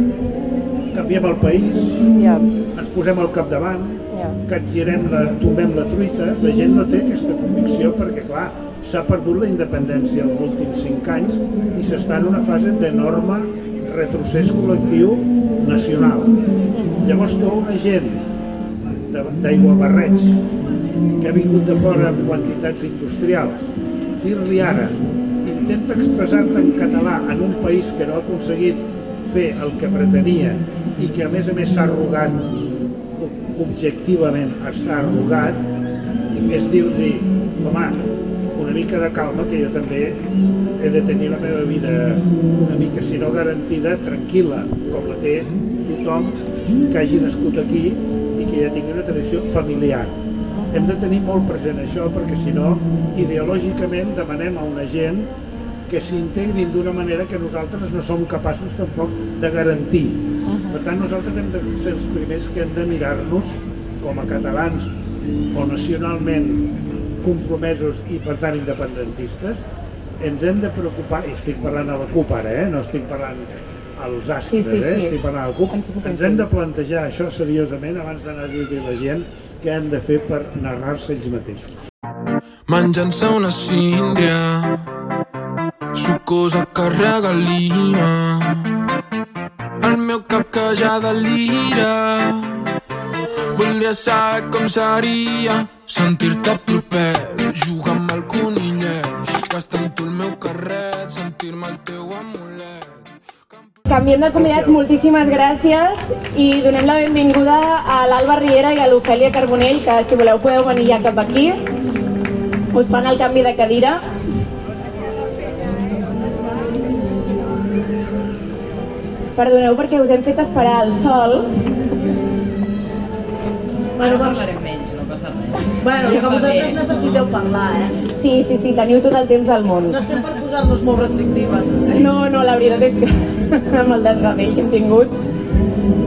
canviem el país, Ja, ens posem al capdavant, ja. capgirem la, tombem la truita, la gent no té aquesta convicció perquè, clar, s'ha perdut la independència els últims cinc anys i s'està en una fase d'enorme retrocés col·lectiu nacional. Llavors, tota una gent de- d'aiguabarreig que ha vingut de fora amb quantitats industrials, dir-li ara, intenta expressar-te en català en un país que no ha aconseguit fer el que pretenia i que a més a més s'ha arrugat ob- objectivament s'ha arrugat és dir-los home, una mica de calma que jo també he de tenir la meva vida una mica, si no garantida, tranquil·la, com la té tothom que hagi nascut aquí i que ja tingui una tradició familiar. Hem de tenir molt present això perquè si no, ideològicament demanem a una gent que s'integrin d'una manera que nosaltres no som capaços tampoc de garantir. Per tant, nosaltres hem de ser els primers que hem de mirar-nos com a catalans o nacionalment compromesos i per tant independentistes, ens hem de preocupar, i estic parlant a la CUP ara, eh? no estic parlant als astres, Sí, sí, eh? sí. estic parlant del CUP, Ens ens hem de plantejar això seriosament abans d'anar a dir-li a la gent què hem de fer per narrar-se ells mateixos. Menjant-se una síndria Sucosa carregalina El meu cap que ja delira Voldria saber com seria Sentir-te proper Jugar amb el conillet Gastar amb tu el meu carret Sentir-me el teu amulet Canviem de convidats, moltíssimes gràcies i donem la benvinguda a l'Alba Riera i a l'Ofèlia Carbonell, que si voleu podeu venir ja cap aquí. Us fan el canvi de cadira. Perdoneu perquè us hem fet esperar al sol. Ara parlarem menys, no passa res. Bueno, que vosaltres necessiteu parlar, eh? Sí, sí, sí, teniu tot el temps del món. No estem per posar-nos molt restrictives. No, no, la veritat és que amb el desgavell que hem tingut.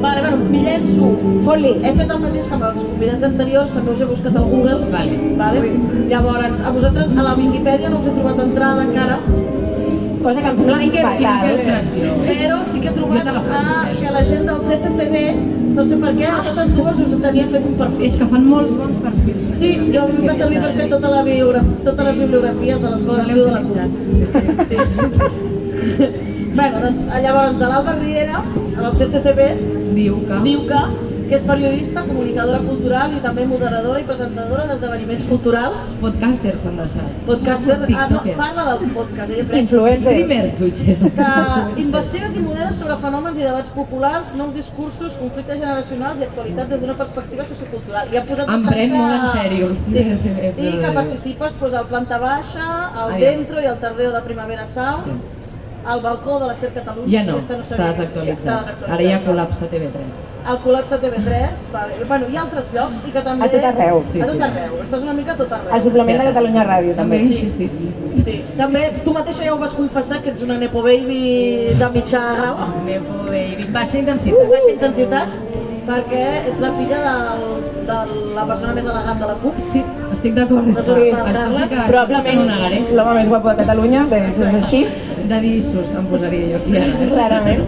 Vale, bueno, m'hi llenço. Fot-li. He fet el mateix que amb els convidats anteriors, també us he buscat al Google. Vale. Vale? Llavors, a vosaltres a la Wikipedia no us he trobat entrada encara, Cosa que em sembla Quina fatal. però sí que he trobat Cèlia. que la gent del CCCB, no sé per què, a totes dues us tenia fet un perfil. És que fan molts bons perfils. Sí, jo em va servir per fer tota la biogra- totes les bibliografies de l'escola No de la CUP. Sí, sí. bueno, doncs llavors de l'Alba Riera, en el CCCB, Diu que... diu que, que és periodista, comunicadora cultural i també moderadora i presentadora d'esdeveniments culturals. Podcasters s'han deixat. Podcaster, ah, no, parla dels podcasts, crec Influencer. Streamer, Twitcher. que investigues i modeles sobre fenòmens i debats populars, nous discursos, conflictes generacionals i actualitat des d'una perspectiva sociocultural. I ha posat Em pren que- molt en sèrio. Sí, Sí, sí, sí, i que participes pues, al Planta Baixa, al. Dentro i al Tardeo de Primavera Sound, al balcó de la Xer Catalunya. Ja no, sabia està desactualitzat. desactualitzat. Ara ja col·lapsa TV3. El col·lapse TV3, vale. bueno, hi ha altres llocs i que també... A tot arreu. Sí, a tot sí. arreu, estàs una mica a tot arreu. El suplement de Catalunya Ràdio, també. Sí, sí, sí. Sí, també tu mateixa ja ho vas confessar que ets una Nepo Baby de mitjà grau, Nepo Baby. Baixa intensitat. baixa intensitat, perquè ets la filla del, de la persona més elegant de la CUP. Sí, estic d'acord. Sí, Això sí, sí no Probablement negaré. l'home més guapo de Catalunya, bé, això és així, De dissos em posaria jo aquí ara. eh? clarament.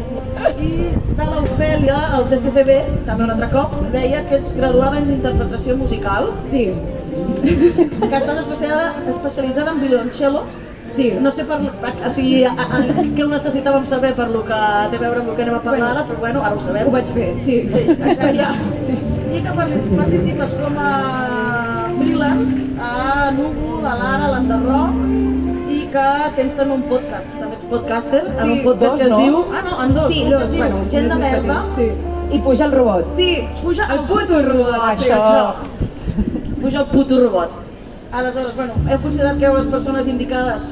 I de l'Ofèlia, el CCCB, també un altre cop, deia que ets graduada en interpretació musical, Sí, que estàs especialitzada en violoncello. Sí. No sé per, o sigui, a, a, què ho necessitàvem saber per lo que té a veure amb el que anem a parlar ara, però bueno, ara ho sabem. Ho vaig fer, sí. Sí, Allà, sí. I que participes com a freelance a Núvol, a l'Ara, a l'Enderroc, i que tens també un podcast, també ets podcaster, en un Sí, podcast dos, que es no? diu... Ah, no, en dos, Sí, un que dos, es diu bueno, Gent de merda, Sí. I puja el robot. Sí, puja el puto robot, Sí, això. això. Puja el puto robot. Aleshores, bueno, heu considerat que éreu les persones indicades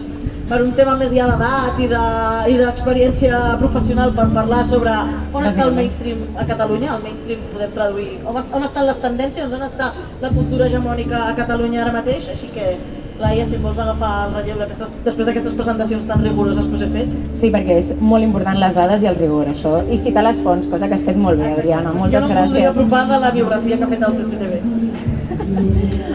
per un tema més ja d'edat i de- i d'experiència professional per parlar sobre on està el mainstream a Catalunya, el mainstream podem traduir, on, on estan les tendències, on està la cultura hegemònica a Catalunya ara mateix, així que Laia, si vols agafar el relleu després d'aquestes presentacions tan rigoroses que us he fet. Sí, perquè és molt important les dades i el rigor, això. I citar les fonts, cosa que has fet molt bé, Adriana. Moltes jo no gràcies. apropar de la biografia que ha fet el CCTV.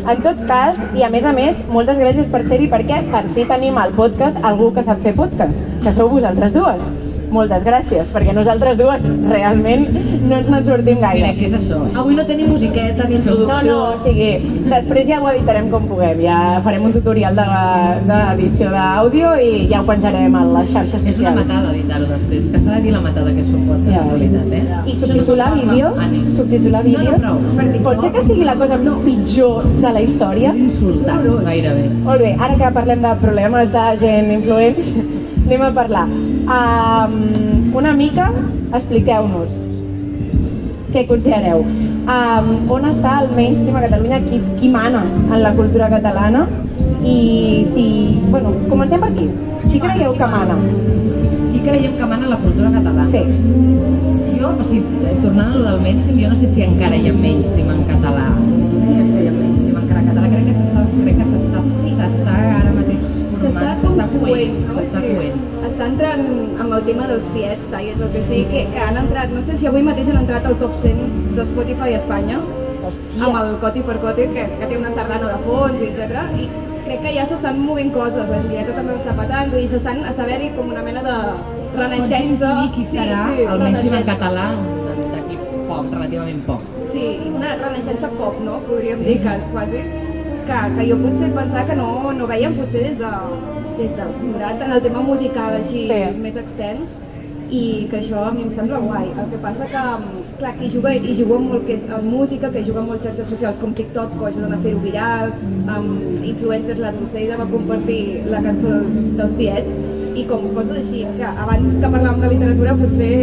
En tot cas, i a més a més, moltes gràcies per ser-hi perquè per fi tenim al podcast algú que sap fer podcast, que sou vosaltres dues. Moltes gràcies, perquè nosaltres dues realment no ens en sortim gaire. Mira, què és això? Avui no tenim musiqueta ni No, introducció. no, o sigui, després ja ho editarem com puguem, ja farem un tutorial de- d'edició d'àudio i ja ho penjarem a les xarxes És una socials. matada editar-ho després, que s'ha de dir la matada que és un podcast Ja. en realitat, eh? I subtitular vídeos? Ànim. Subtitular No, no, vídeos? prou. Pot ser que sigui la cosa pitjor de la història? És insultant, gairebé. Molt bé, ara que parlem de problemes de gent influent, anem a parlar. Um, una mica, expliqueu-nos què considereu. Um, on està el mainstream a Catalunya? Qui, qui mana en la cultura catalana? I si... Bueno, comencem per aquí. Qui creieu que mana? Qui creiem que mana la cultura catalana? Sí. Jo, o sigui, tornant a lo del mainstream, jo no sé si encara hi ha mainstream en català. Tu diries que hi ha mainstream encara en català? Crec que s'està, crec que s'està, s'està ara mateix S'està coent, no? s'està Sí. coent. Està entrant amb el tema dels tiets, tallets, el que sigui, que, que han entrat, no sé si avui mateix han entrat al top 100 de Spotify a Espanya, Hòstia. amb el Coti per Coti, que, que té una sardana de fons, etc. I crec que ja s'estan movent coses, la Julieta també ho està patant, dir, s'estan a saber-hi com una mena de renaixença... intuir qui serà sí, sí, el mainstream en català d'aquí poc, relativament poc. Sí, una renaixença pop, no? Podríem Sí. dir que quasi. Que, que jo potser pensar que no, no veiem potser des, de, des dels 90 en el tema musical així Sí. més extens i que això a mi em sembla guai. El que passa que, mm, clar, que hi juga, hi juga molt que és en música, que juga molt xarxes socials com TikTok, que ajuden a fer-ho viral, amb influencers, la Dulceida va compartir la cançó dels, dels tiets, i com coses així, que abans que parlàvem de literatura potser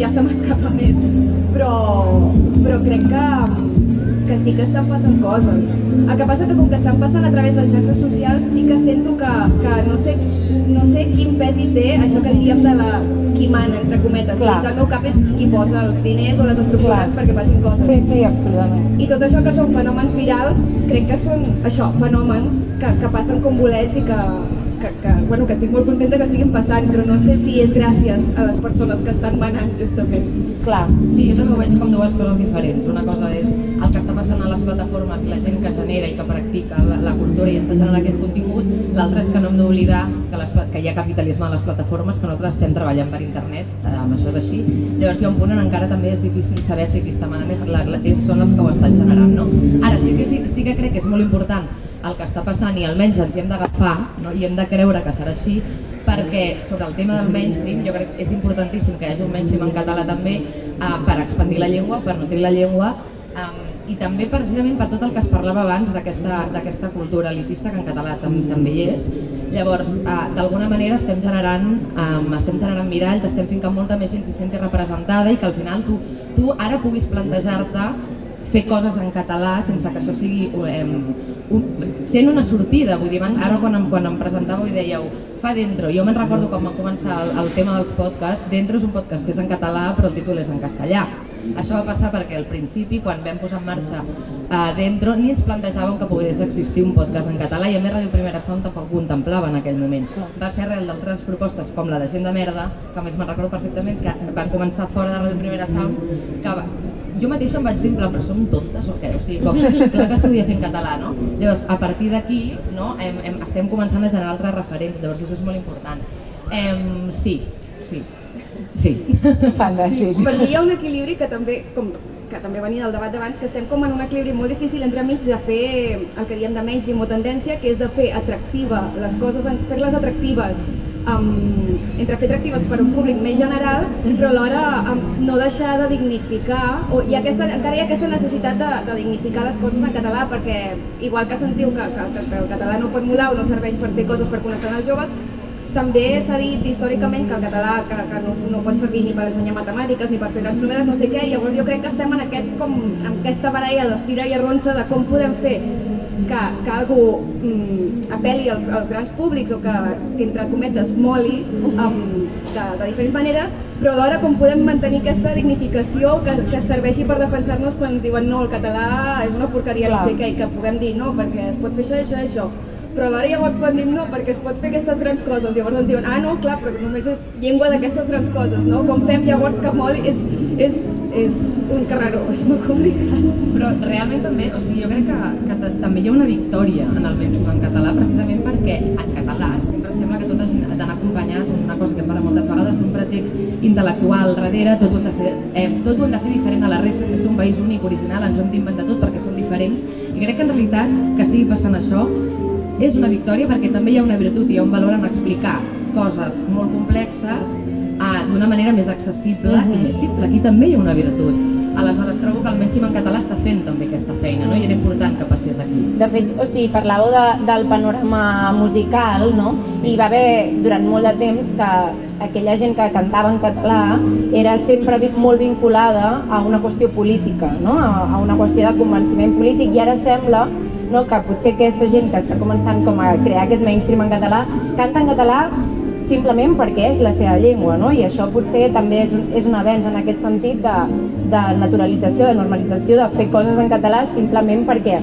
ja se m'escapa més, però, però crec que, que sí que estan passant coses. El que passa que com que estan passant a través de xarxes socials sí que sento que, que no, sé, no sé quin pes hi té això que diríem de la qui mana, entre cometes. Clar. Dins el meu cap és qui posa els diners o les estructures Clar. perquè passin coses. Sí, sí, absolutament. I tot això que són fenòmens virals, crec que són això, fenòmens que, que passen com bolets i que, que, que, bueno, que estic molt contenta que estiguin passant, però no sé si és gràcies a les persones que estan manant justament. Clar. Sí, jo també ho veig com dues coses diferents. Una cosa és el que està passant a les plataformes i la gent que genera i que practica la, la cultura i està generant aquest contingut. L'altre és que no hem d'oblidar que, les, que hi ha capitalisme a les plataformes, que nosaltres estem treballant per internet, eh, amb això és així. Llavors hi ha un punt on encara també és difícil saber si qui està manant és, la, és, són els que ho estan generant. No? Ara sí que, sí, sí que crec que és molt important el que està passant i almenys ens hi hem d'agafar no? i hem de creure que serà així perquè sobre el tema del mainstream jo crec que és importantíssim que hi hagi un mainstream en català també eh, per expandir la llengua, per nutrir la llengua um, i també precisament per tot el que es parlava abans d'aquesta cultura elitista que en català tam també hi és. Llavors, eh, d'alguna manera estem generant, um, estem generant miralls, estem fent que molta més gent s'hi senti representada i que al final tu, tu ara puguis plantejar-te fer coses en català sense que això sigui um, un, sent una sortida, vull dir, abans, ara quan em, quan em presentàveu i dèieu fa dentro, jo me'n recordo quan va començar el, el tema dels podcasts, dentro és un podcast que és en català però el títol és en castellà. Això va passar perquè al principi quan vam posar en marxa uh, dentro ni ens plantejàvem que pogués existir un podcast en català i a més Ràdio Primera Sound tampoc ho contemplava en aquell moment. Va ser arrel d'altres propostes com la de Gent de Merda que a més me'n recordo perfectament que van començar fora de Ràdio Primera Sound que va, jo mateixa em vaig dir, però som tontes o què? O sigui, com, clar que es podia fer en català, no? Llavors, a partir d'aquí, no, hem, hem, estem començant a generar altres referents, llavors això és molt important. Em, sí, sí, sí. Fantàstic. Perquè hi ha un equilibri que també, com, que també venia del debat d'abans, que estem com en un equilibri molt difícil entre mig de fer el que diem de mainstream o tendència, que és de fer atractiva les coses, fer-les atractives um, entre fer atractives per un públic més general, però alhora no deixar de dignificar, o hi ha aquesta, encara hi ha aquesta necessitat de, de dignificar les coses en català, perquè igual que se'ns diu que, que, que el català no pot molar o no serveix per fer coses per connectar amb els joves, també s'ha dit històricament que el català que, que no, no pot servir ni per ensenyar matemàtiques ni per fer grans novel·les, no sé què, llavors jo crec que estem en, aquest, com, en aquesta baralla d'estira i arronsa de com podem fer que, que algú mm, apel·li als, als grans públics o que, que entre cometes moli um, de, de diferents maneres, però alhora com podem mantenir aquesta dignificació que, que serveixi per defensar-nos quan ens diuen no, el català és una porqueria, no sé què, i que puguem dir no, perquè es pot fer això, això, això però alhora llavors quan dic no, perquè es pot fer aquestes grans coses, llavors ens diuen, ah no, clar, però només és llengua d'aquestes grans coses, no? Com fem llavors que moli és, és, és un carreró, és molt complicat. Però realment també, o sigui, jo crec que, que també hi ha una victòria en el mainstream en català, precisament perquè en català sempre sembla que tot acompanyat d'una cosa que hem parlat moltes vegades, d'un pretext intel·lectual darrere, tot ho, hem de fer, eh, tot ho hem de fer diferent a la resta, que és un país únic, original, ens ho hem d'inventar tot perquè som diferents, i crec que en realitat que estigui passant això és una victòria perquè també hi ha una virtut i hi ha un valor en explicar coses molt complexes eh, d'una manera més accessible i més simple. Aquí també hi ha una virtut. Aleshores trobo que el mainstream en català està fent també aquesta feina, no? I era important que passés aquí. De fet, o sigui, parlàveu de, del panorama musical, no? I va haver durant molt de temps que aquella gent que cantava en català era sempre molt vinculada a una qüestió política, no? A, a una qüestió de convenciment polític i ara sembla no, que potser aquesta gent que està començant com a crear aquest mainstream en català canta en català simplement perquè és la seva llengua, no? I això potser també és un, és un avenç en aquest sentit de, de naturalització, de normalització, de fer coses en català simplement perquè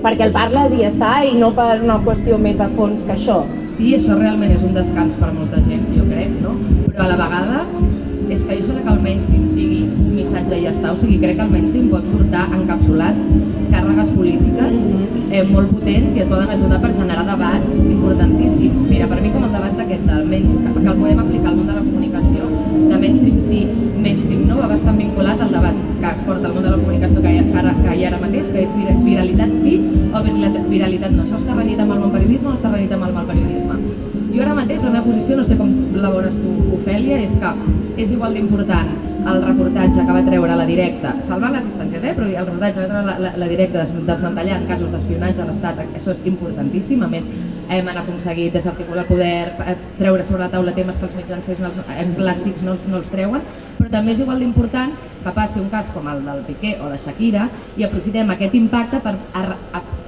perquè el parles i ja està i no per una qüestió més de fons que això. Sí, això realment és un descans per molta gent, jo crec, no? Però a la vegada és que jo sé que el mainstream sigui un missatge i ja està, o sigui, crec que el mainstream pot portar encapsulat càrregues polítiques mhm. eh, molt potents i et poden ajudar per generar debats importantíssims. Mira, per mi com el debat d'aquest del mainstream, que el podem aplicar al món de la comunicació, de mainstream sí, mainstream no, va bastant vinculat al debat que es porta al món de la comunicació que hi ha ara, que hi ha ara mateix, que és viralitat sí o viralitat no. Això està renyit amb el bon periodisme o està renyit amb el mal periodisme. Jo ara mateix la meva posició, no sé com la veuràs tu, Ofèlia, és que és igual d'important el reportatge que va treure la directa, salvant les distàncies, eh? però el reportatge que va treure la, la, la directa des, desmantellant casos d'espionatge a l'Estat, això és importantíssim, a més hem aconseguit desarticular el poder, eh, treure sobre la taula temes que els mitjans tradicionals eh, clàssics no, no els treuen, però també és igual d'important que passi un cas com el del Piqué o de Shakira i aprofitem aquest impacte per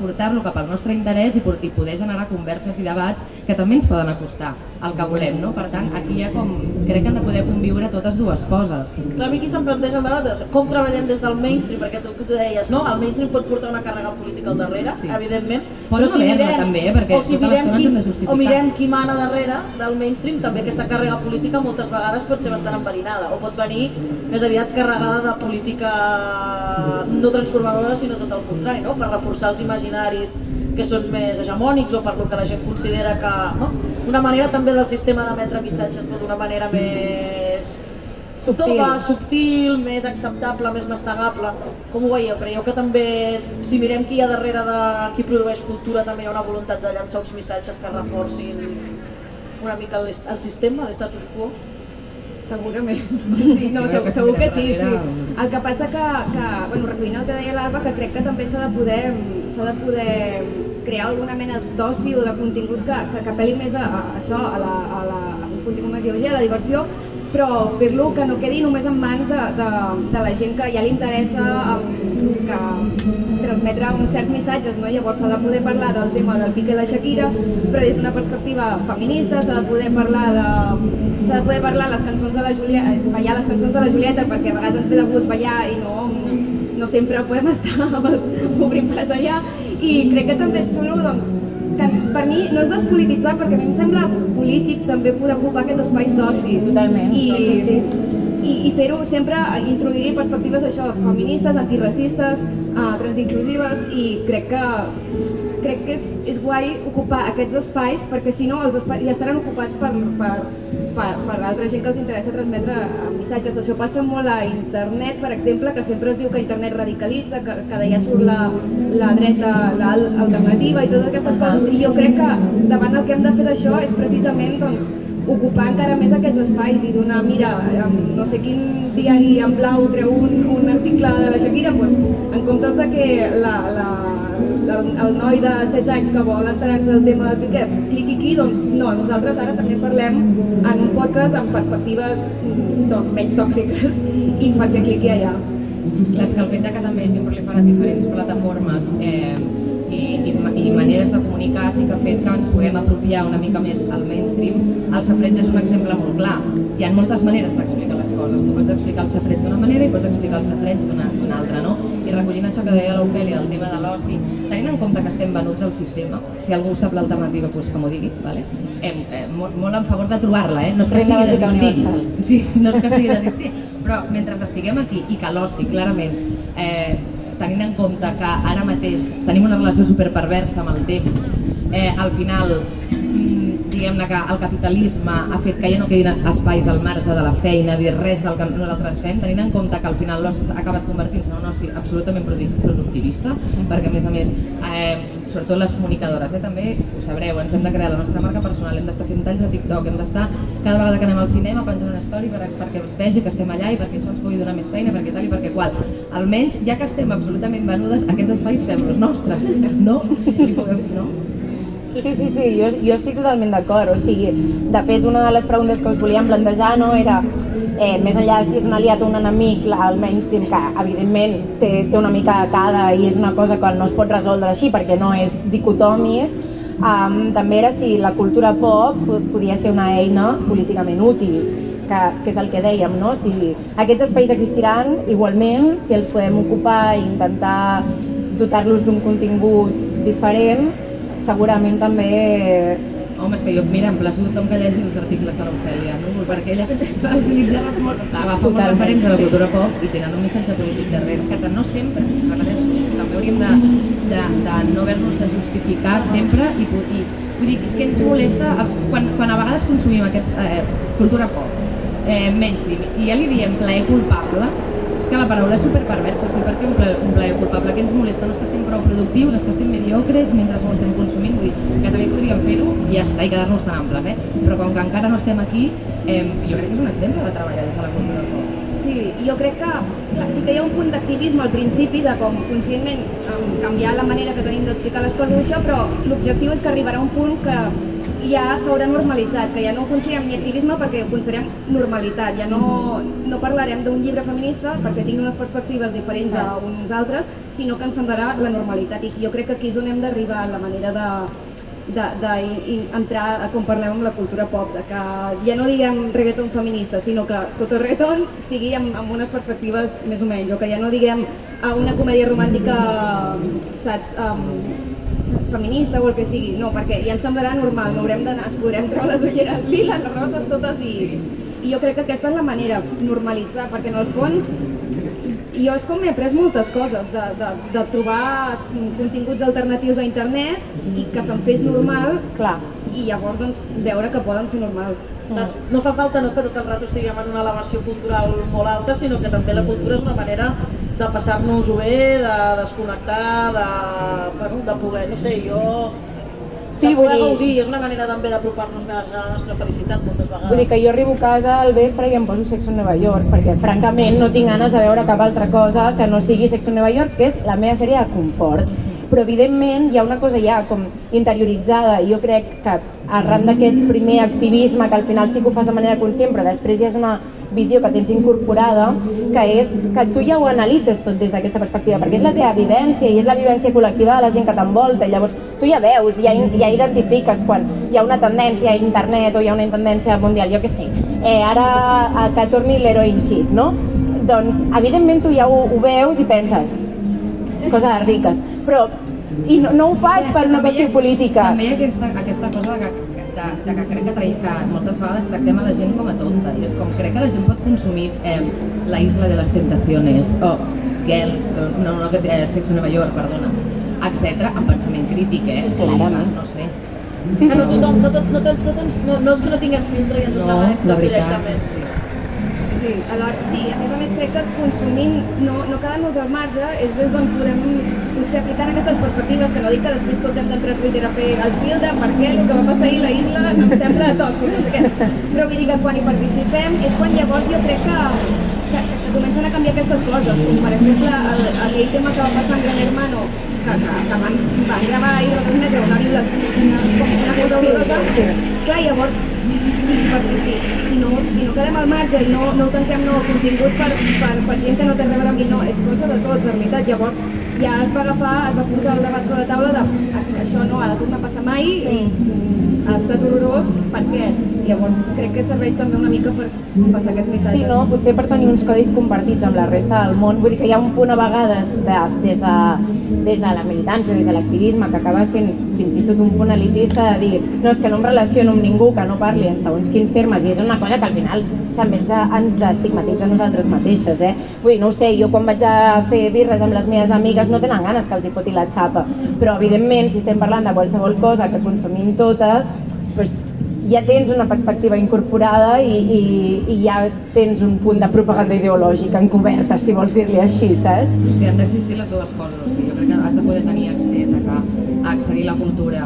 portar-lo cap al nostre interès i, i poder generar converses i debats que també ens poden acostar al que volem. No? Per tant, aquí hi ha com, crec que han de poder conviure totes dues coses. Clar, aquí se'm planteja el debat de com treballem des del mainstream, perquè tu, tu deies, no? El mainstream pot portar una càrrega política al darrere, Sí. evidentment, Pot no haver-ne, també, perquè o si mirem qui, hem de justificar. o mirem qui mana darrere del mainstream, també aquesta càrrega política moltes vegades pot ser bastant enverinada, o pot venir més aviat carregada de política no transformadora, sinó tot el contrari, no? per reforçar els imaginaris que són més hegemònics o per lo que la gent considera que... No? Una manera també del sistema d'emetre missatges d'una manera més Subtil. tova, subtil, més acceptable, més mastegable. Com ho veieu? Creieu que també, si mirem qui hi ha darrere de qui produeix cultura, també hi ha una voluntat de llançar uns missatges que reforcin una mica el, el sistema, l'estatus quo? Segurament. Sí, no, segur, que segur que sí, sí, El que passa que, que bueno, recollint el que deia l'Alba, que crec que també s'ha de poder s'ha de poder crear alguna mena d'oci o de contingut que, que, que apel·li més a, a això, a, la, a, la, a un contingut més lleuger, a la diversió, però fer-lo que no quedi només en mans de, de, de la gent que ja li interessa um, que transmetre uns certs missatges, no? llavors s'ha de poder parlar del tema del Piqué i la Shakira, però des d'una perspectiva feminista, s'ha de poder parlar de s'ha de poder parlar les cançons de la Julieta, ballar les cançons de la Julieta, perquè a vegades ens ve de gust ballar i no, no sempre podem estar obrint pas allà, i crec que també és xulo, doncs, que per mi no és despolititzar, perquè a mi em sembla polític també poder ocupar aquests espais d'oci. Totalment, I, sí, sí, sí. i, i fer-ho sempre, introduir perspectives això, feministes, antiracistes, uh, transinclusives i crec que crec que és, és guai ocupar aquests espais perquè si no els espais ja estaran ocupats per, per, per, per l'altra gent que els interessa transmetre missatges. Això passa molt a internet, per exemple, que sempre es diu que internet radicalitza, que, que d'allà surt la, la dreta alternativa i totes aquestes coses i jo crec que davant el que hem de fer d'això és precisament doncs, ocupar encara més aquests espais i donar, mira, em, no sé quin diari en blau treu un, un article de la Shakira, doncs, en comptes de que la, la, el, el noi de 16 anys que vol enterar-se del tema del Piqué cliqui aquí, doncs no, nosaltres ara també parlem en un podcast amb perspectives doncs, menys tòxiques i perquè cliqui allà. Clar, és que el fet que també proliferat diferents plataformes eh, i, i, i maneres de comunicar sí que ha fet que ens puguem apropiar una mica més al mainstream. El safreig és un exemple molt clar. Hi ha moltes maneres d'explicar les coses. Tu pots explicar el safreig d'una manera i pots explicar el safreig d'una altra, no? I recollint això que deia l'Ofèlia del tema de l'oci, tenint en compte que estem venuts al sistema, si algú sap l'alternativa, doncs que m'ho digui, vale? Hem, eh, molt, molt en favor de trobar-la, eh? No és que estigui desistint. Sí, no és que estigui desistint, però mentre estiguem aquí i que l'oci, clarament, eh, tenint en compte que ara mateix tenim una relació superperversa amb el temps, eh, al final mm, diguem-ne que el capitalisme ha fet que ja no quedin espais al marge de la feina, dir res del que nosaltres fem, tenint en compte que al final l'oci ha acabat convertint-se en un oci absolutament produ- productivista, perquè a més a més, eh, sobretot les comunicadores, eh, també ho sabreu, ens hem de crear la nostra marca personal, hem d'estar fent talls de TikTok, hem d'estar cada vegada que anem al cinema penjant una story per, perquè es vegi que estem allà i perquè això ens pugui donar més feina, perquè tal i perquè qual. Almenys, ja que estem absolutament venudes, aquests espais fem-los nostres, no? I puguem, no? Sí, sí, sí, jo, jo estic totalment d'acord. O sigui, de fet, una de les preguntes que us volíem plantejar no, era eh, més enllà si és un aliat o un enemic, el mainstream, que evidentment té, té una mica de cada i és una cosa que no es pot resoldre així perquè no és dicotòmic, um, també era si la cultura pop po- podia ser una eina políticament útil, que, que és el que dèiem, no? Si aquests espais existiran igualment, si els podem ocupar i intentar dotar-los d'un contingut diferent, segurament també Home, és que jo, mira, emplaço tothom que llegeixi els articles de l'Ofèlia, no? perquè ella va utilitzar molt, agafa molt referents de la cultura pop i tenen un missatge polític darrere, que no sempre, repeteixo, també hauríem de, de, de no haver-nos de justificar sempre i, i vull dir, què ens molesta quan, quan a vegades consumim aquesta eh, cultura pop, eh, mainstream, i ja li diem plaer culpable, és que la paraula és superperversa, o sigui, perquè un plaer, un plaer culpable que ens molesta no està sent prou productius, està sent mediocres mentre ho estem consumint, vull dir, que també podríem fer-ho i ja està, i quedar-nos tan amples, eh? Però com que encara no estem aquí, eh, jo crec que és un exemple de treballar des de la cultura pop. Sí, jo crec que clar, sí que hi ha un punt d'activisme al principi de com conscientment canviar la manera que tenim d'explicar les coses això, però l'objectiu és que arribarà un punt que ja s'haurà normalitzat, que ja no ho considerem ni activisme perquè ho considerem normalitat, ja no, no parlarem d'un llibre feminista perquè tingui unes perspectives diferents a uns altres, sinó que ens semblarà la normalitat. I jo crec que aquí és on hem d'arribar la manera de, d'entrar, com parlem amb la cultura pop, de que ja no diguem reggaeton feminista, sinó que tot el reggaeton sigui amb, amb unes perspectives més o menys, o que ja no diguem a una comèdia romàntica, saps, um, feminista o el que sigui, no, perquè ja ens semblarà normal, no haurem d'anar, es podrem treure les ulleres lila, les roses totes i, i jo crec que aquesta és la manera, normalitzar, perquè en el fons jo és com m'he après moltes coses, de, de, de trobar continguts alternatius a internet i que se'm fes normal, clar, i llavors doncs, veure que poden ser normals. No, no fa falta no, que tot el rato estiguem en una elevació cultural molt alta, sinó que també la cultura és una manera de passar-nos-ho bé, de desconnectar, de, bueno, de poder, no sé, jo Sí, vull dir- gaudir, és una manera també d'apropar-nos més a la nostra felicitat moltes vegades. Vull dir que jo arribo a casa al vespre i em poso Sexo en Nova York, perquè francament no tinc ganes de veure cap altra cosa que no sigui Sexo en Nova York, que és la meva sèrie de confort. Però evidentment hi ha una cosa ja com interioritzada. I jo crec que arran d'aquest primer activisme que al final sí que ho fas de manera conscient però després ja és una visió que tens incorporada que és que tu ja ho analitzes tot des d'aquesta perspectiva perquè és la teva vivència i és la vivència col·lectiva de la gent que t'envolta. Llavors tu ja veus, ja, ja identifiques quan hi ha una tendència a internet o hi ha una tendència mundial, jo què sé. Eh, ara que torni l'heroin chic, no? Doncs evidentment tu ja ho, ho veus i penses coses riques, però i no, no ho fas per una qüestió política. També hi ha aquesta, aquesta cosa de que, de, de que crec que, tra que moltes vegades tractem a la gent com a tonta i és com crec que la gent pot consumir eh, La isla de les tentaciones o Girls, no, no, que eh, Sexo Nova York, perdona, etc amb pensament crític, eh? Sigui, Clarament. No sé. Sí, que no, sí. tothom, no, no, tot, no, ens- no, no és que no tinguem filtre i ens ho No, veritat. directament. Sí. Sí, alhora, sí, a més a més crec que consumint, no, no quedant-nos al marge, és des d'on podem potser aplicar aquestes perspectives, que no dic que després tots hem d'entrar a Twitter a fer el fil de per què el que va passar ahir a la isla no em sembla tòxic, no sé què. Però vull dir que quan hi participem és quan llavors jo crec que, que, que comencen a canviar aquestes coses, com per exemple el, aquell tema que va passar amb Gran Hermano, que, que, que van, van gravar i retransmetre una violació, una, una cosa horrorosa, clar, llavors si, participi, si, no, si no quedem al marge i no, no tanquem no, contingut per, per, per gent que no té res a mi, no, és cosa de tots, en realitat. Llavors ja es va agafar, es va posar el debat sobre la taula de "Ah, això no ha de tornar a passar mai i ha estat horrorós, per què? Llavors crec que serveix també una mica per passar aquests missatges. Sí, no? Potser per tenir uns codis compartits amb la resta del món. Vull dir que hi ha un punt a vegades de, des, de, des de la militància, des de l'activisme, que acaba sent fins i tot un punt elitista de dir no, és que no em relaciono amb ningú que no parli en segons quins termes, i és una cosa que al final també ens, ens estigmatitza nosaltres mateixes, eh? Vull dir, no ho sé, jo quan vaig a fer birres amb les meves amigues no tenen ganes que els hi foti la xapa, però evidentment si estem parlant de qualsevol cosa que consumim totes, doncs ja tens una perspectiva incorporada i, i, i ja tens un punt de propaganda ideològica encoberta, si vols dir-li així, saps? Sigui, han d'existir les dues coses. O sigui, jo crec que has de poder tenir accés a, que, a accedir a la cultura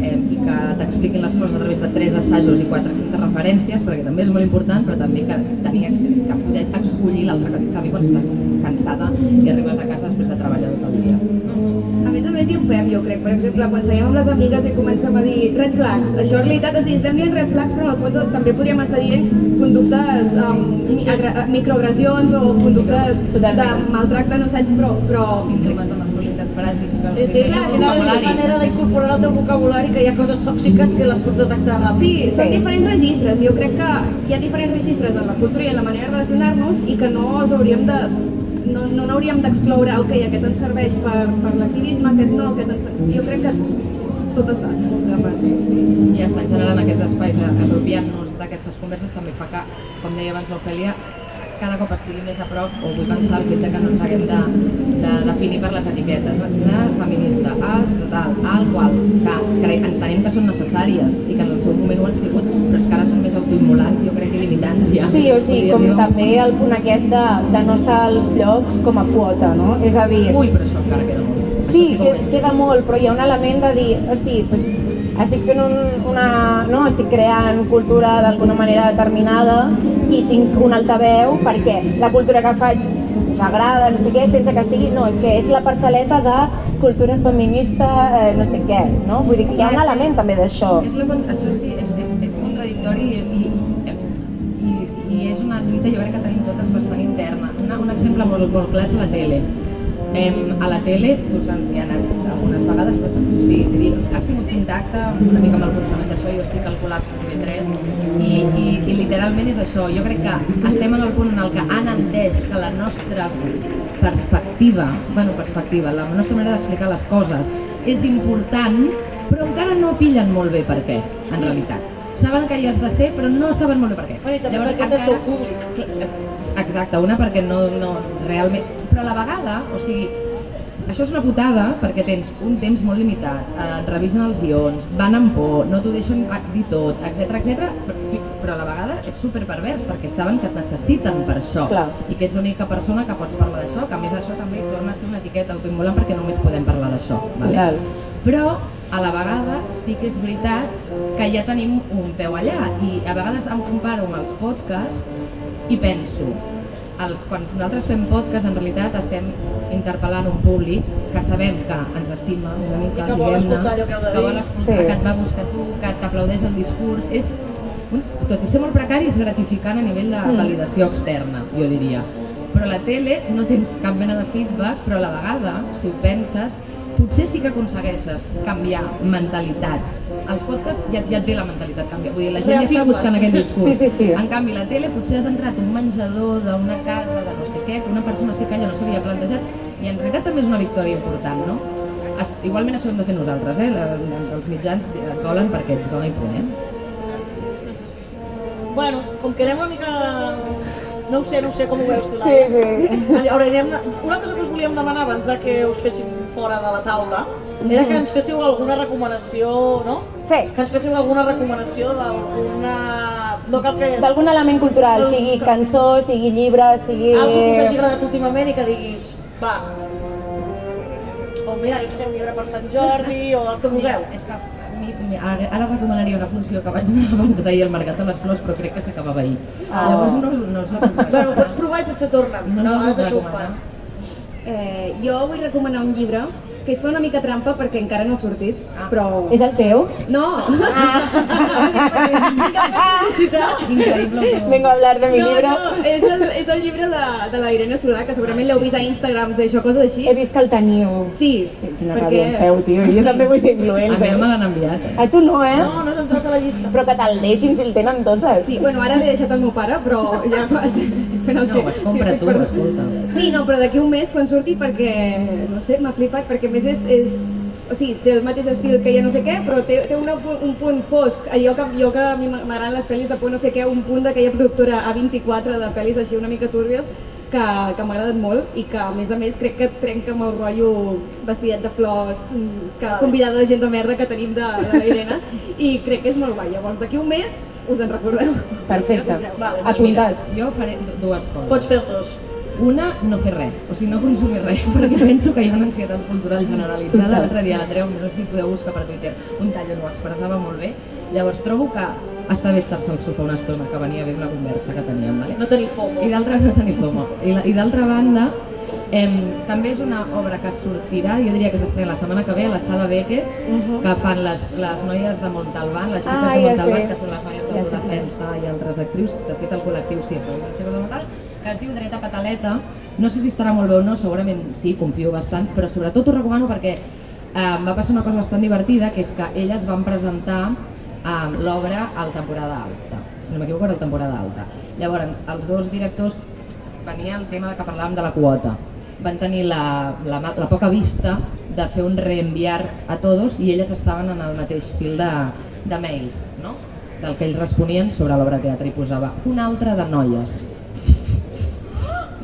eh, i que t'expliquin les coses a través de tres assajos i 400 referències, perquè també és molt important, però també que tenir accés, que poder escollir l'altre camí quan estàs cansada i arribes a casa després de treballar tot el dia. A més a més, hi ho fem, jo crec. Per exemple, quan seiem amb les amigues i comencem a dir red flags, això en realitat, o sigui, estem dient red flags, però en el fons també podríem estar dient conductes, um, microagressions o conductes de maltracte, no saps, però... però... Símptomes de fràgils. Que Sí, sí, Clar, al final és una manera d'incorporar al teu vocabulari que hi ha coses tòxiques que les pots detectar ràpid. Sí, són diferents registres. Jo crec que hi ha diferents registres en la cultura i en la manera de relacionar-nos i que no els hauríem de no no n'hauríem d'excloure, ok, aquest ens serveix per, per l'activisme, aquest no, aquest ens... Jo crec que tot està gravat. Sí. i estan generant aquests espais, apropiant-nos d'aquestes converses també fa que, com deia abans l'Ofèlia, cada cop estigui més a prop, o vull pensar el fet de que no ens haguem de, de definir per les etiquetes, de feminista, a tal, al qual, que crec, entenem que són necessàries i que en el seu moment ho han sigut, però és que ara són més autoimmolants, jo crec que limitants ja. Sí, o sigui, com dir-ho. també el punt aquest de, de no estar als llocs com a quota, no? És a dir, Ui, però això encara queda molt. Sí, sí que ho que, veig. queda molt, però hi ha un element de dir, hosti, doncs, estic fent un, una... no? estic creant cultura d'alguna manera determinada i tinc un altaveu perquè la cultura que faig us agrada, no sé què, sense que sigui... No, és que és la parcel·leta de cultura feminista, eh, no sé què, no? Vull dir que hi ha un element també d'això. És la, con- això sí, és, és, és contradictori i, i, i, i és una lluita jo crec que tenim totes bastant interna. Una, un exemple molt, molt clar és la tele. Em, a la tele, saps que hi ha anat algunes vegades, però sí, és a dir, has tingut contacte una mica amb el funcionament d'això, jo estic al col·lapse TV3 i, i, i literalment és això. Jo crec que estem en el punt en el que han entès que la nostra perspectiva, bueno, perspectiva, la nostra manera d'explicar les coses és important, però encara no pillen molt bé per què, en realitat. Saben que hi has de ser, però no saben molt bé per què. Bueno, i també perquè té el seu públic. Exacte, una perquè no, no realment... Però a la vegada, o sigui, això és una putada perquè tens un temps molt limitat, eh, et revisen els guions, van amb por, no t'ho deixen dir tot, etc etc. però a la vegada és super pervers perquè saben que et necessiten per això Clar. i que ets l'única persona que pots parlar d'això, que a més això també torna a ser una etiqueta autoimmolant perquè només podem parlar d'això. Total. Però a la vegada sí que és veritat que ja tenim un peu allà i a vegades em comparo amb els podcasts i penso, els, quan nosaltres fem podcast en realitat estem interpel·lant un públic que sabem que ens estima una mica, I que vol diguem-ne, escoltar allò que heu de que vol dir. escoltar, Sí. que et va buscar tu, que t'aplaudeix el discurs, és, un, tot i ser molt precari, és gratificant a nivell de Mm. validació externa, jo diria. Però la tele no tens cap mena de feedback, però a la vegada, si ho penses, potser sí que aconsegueixes canviar mentalitats. Els podcasts ja, ja et ve la mentalitat canviar, vull dir, la gent ja està buscant aquell discurs. Sí, sí, sí. En canvi, la tele potser has entrat un menjador d'una casa, de no sé què, que una persona sí que allò no s'havia plantejat, i en realitat també és una victòria important, no? Igualment això ho hem de fer nosaltres, eh? La, els mitjans et volen perquè ets dona i podem. Bueno, com que anem una mica... No ho sé, no ho sé com ho veus tu, Sí, Laia. sí. Ara, anem... Una cosa que us volíem demanar abans de que us féssim fora de la taula era que ens féssiu alguna recomanació, no? Sí, Que ens féssiu alguna recomanació d'alguna... No cal que... d'algun element cultural, Del- sigui cançó, sigui llibre, sigui... Algo que us hagi agradat últimament i que diguis, va, o mira, jo sé, un llibre per Sant Jordi, o el que vulgueu. És que mi, mi, ara, ara recomanaria una funció que vaig anar abans d'ahir al Mercat de les Flors, però crec que s'acabava ahir. Ah. Llavors no, no us la puc Bueno, pots provar i potser tornen. No, No, no, a vegades us això ho recomanar. fan. Eh, jo vull recomanar un llibre que es fa una mica trampa perquè encara no ha sortit, Ah. però... És el teu? No! Increïble autobús. Vengo a hablar de mi no, libro. no, és el, és el llibre de, de la Irene Solà, que segurament l'heu vist a Instagram, això, coses així. He vist que el teniu. Sí, Quina ràbia em feu, tio. Jo també vull ser A mi me l'han enviat. A tu no, eh? No, no has entrat a la llista. Però que te'l deixin si el tenen totes. Sí, bueno, ara l'he deixat al meu pare, però ja estic, estic fent el No, es compra circuit tu, per- escolta. Sí, no, però d'aquí un mes quan surti perquè, no sé, m'ha flipat, perquè més és, és o sigui, té el mateix estil que ja no sé què, però té, té una, un punt fosc. Allò que, jo que a mi m'agraden les pel·lis de por no sé què, un punt d'aquella productora A24 de pel·lis així una mica túrbies, que, que m'ha agradat molt i que a més a més crec que trenca amb el rotllo vestidet de flors, mm, que convidada de gent de merda que tenim de, de la Irene i crec que és molt guai. Llavors d'aquí un mes us en recordeu. Perfecte. Vale, Apuntat. Mira, jo faré du- dues coses. Pots fer dos. Una, no fer res, o sigui, no consumir res, perquè penso que hi ha una ansietat cultural generalitzada. L'altre dia l'Andreu, no sé si podeu buscar per Twitter, un tall on ho expressava molt bé. Llavors trobo que està bé estar-se al sofà una estona, que venia bé una conversa que teníem, vale? No tenir FOMO. I d'altra no tenir FOMO. I, la- i d'altra banda, em, també és una obra que sortirà, jo diria que s'estrena la setmana que ve a la sala Beckett, Mhm. que fan les, les noies de Montalbán, les xiques Ah, de ja Montalbán, sé. que són les noies de Ja ja Defensa i altres actrius, de fet el col·lectiu sí, però les xiques de Montalbán, que es diu Dreta Pataleta, no sé si estarà molt bé o no, segurament sí, confio bastant, però sobretot ho recomano perquè eh, va passar una cosa bastant divertida, que és que elles van presentar eh, l'obra al temporada alta, si no m'equivoco era el temporada alta. Llavors, els dos directors venia el tema de que parlàvem de la quota. Van tenir la, la, la poca vista de fer un reenviar a tots i elles estaven en el mateix fil de, de mails, no? del que ells responien sobre l'obra de teatre i posava un altre de noies.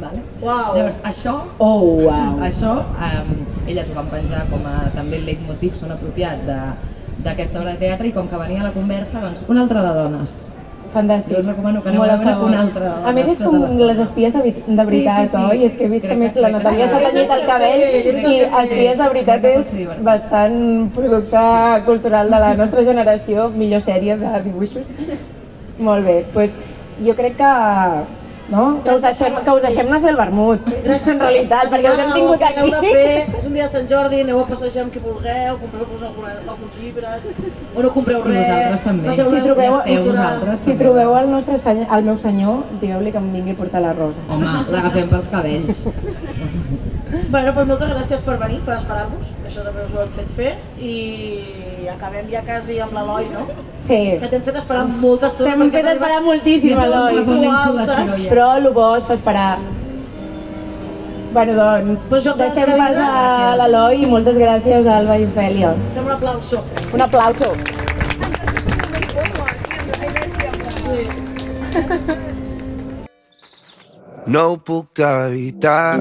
Vale? Uau. Llavors, això, Oh, uau. això um, elles ho van penjar com a també el leitmotiv son apropiat d'aquesta obra de teatre i com que venia la conversa, doncs una altra de dones. Fantàstic. Jo us recomano que aneu a veure una altra A més és com les espies de, de veritat, Sí, sí, sí. oi? És que he vist Crec que més la Natàlia sí. s'ha tenyit el cabell i espies de veritat és bastant producte cultural de la nostra generació, millor sèrie de dibuixos. Molt bé, doncs jo crec que no? Que us deixem, que us deixem anar a fer el vermut, en realitat, perquè us hem tingut que aneu a aquí. fer, és un dia de Sant Jordi, aneu a passejar amb qui vulgueu, compreu-vos alguns llibres, o no compreu I res. vosaltres també. Passeu Si trobeu, cultural. vosaltres. si trobeu el, nostre senyor, el meu senyor, digueu-li que em vingui a portar la rosa. Home, l'agafem pels cabells. Bueno, doncs moltes gràcies per venir, per esperar-nos, això també us ho hem fet fer, i acabem ja quasi amb l'Eloi, no? Sí, Que t'hem fet esperar molta estona. T'hem fet esperar moltíssim, Eloi. puntual, saps? però el bo es fa esperar. Bueno, doncs, Pues deixem pas a l'Eloi i moltes gràcies a Alba i Ofèlia. Fem un aplauso. Un aplauso. No ho puc evitar,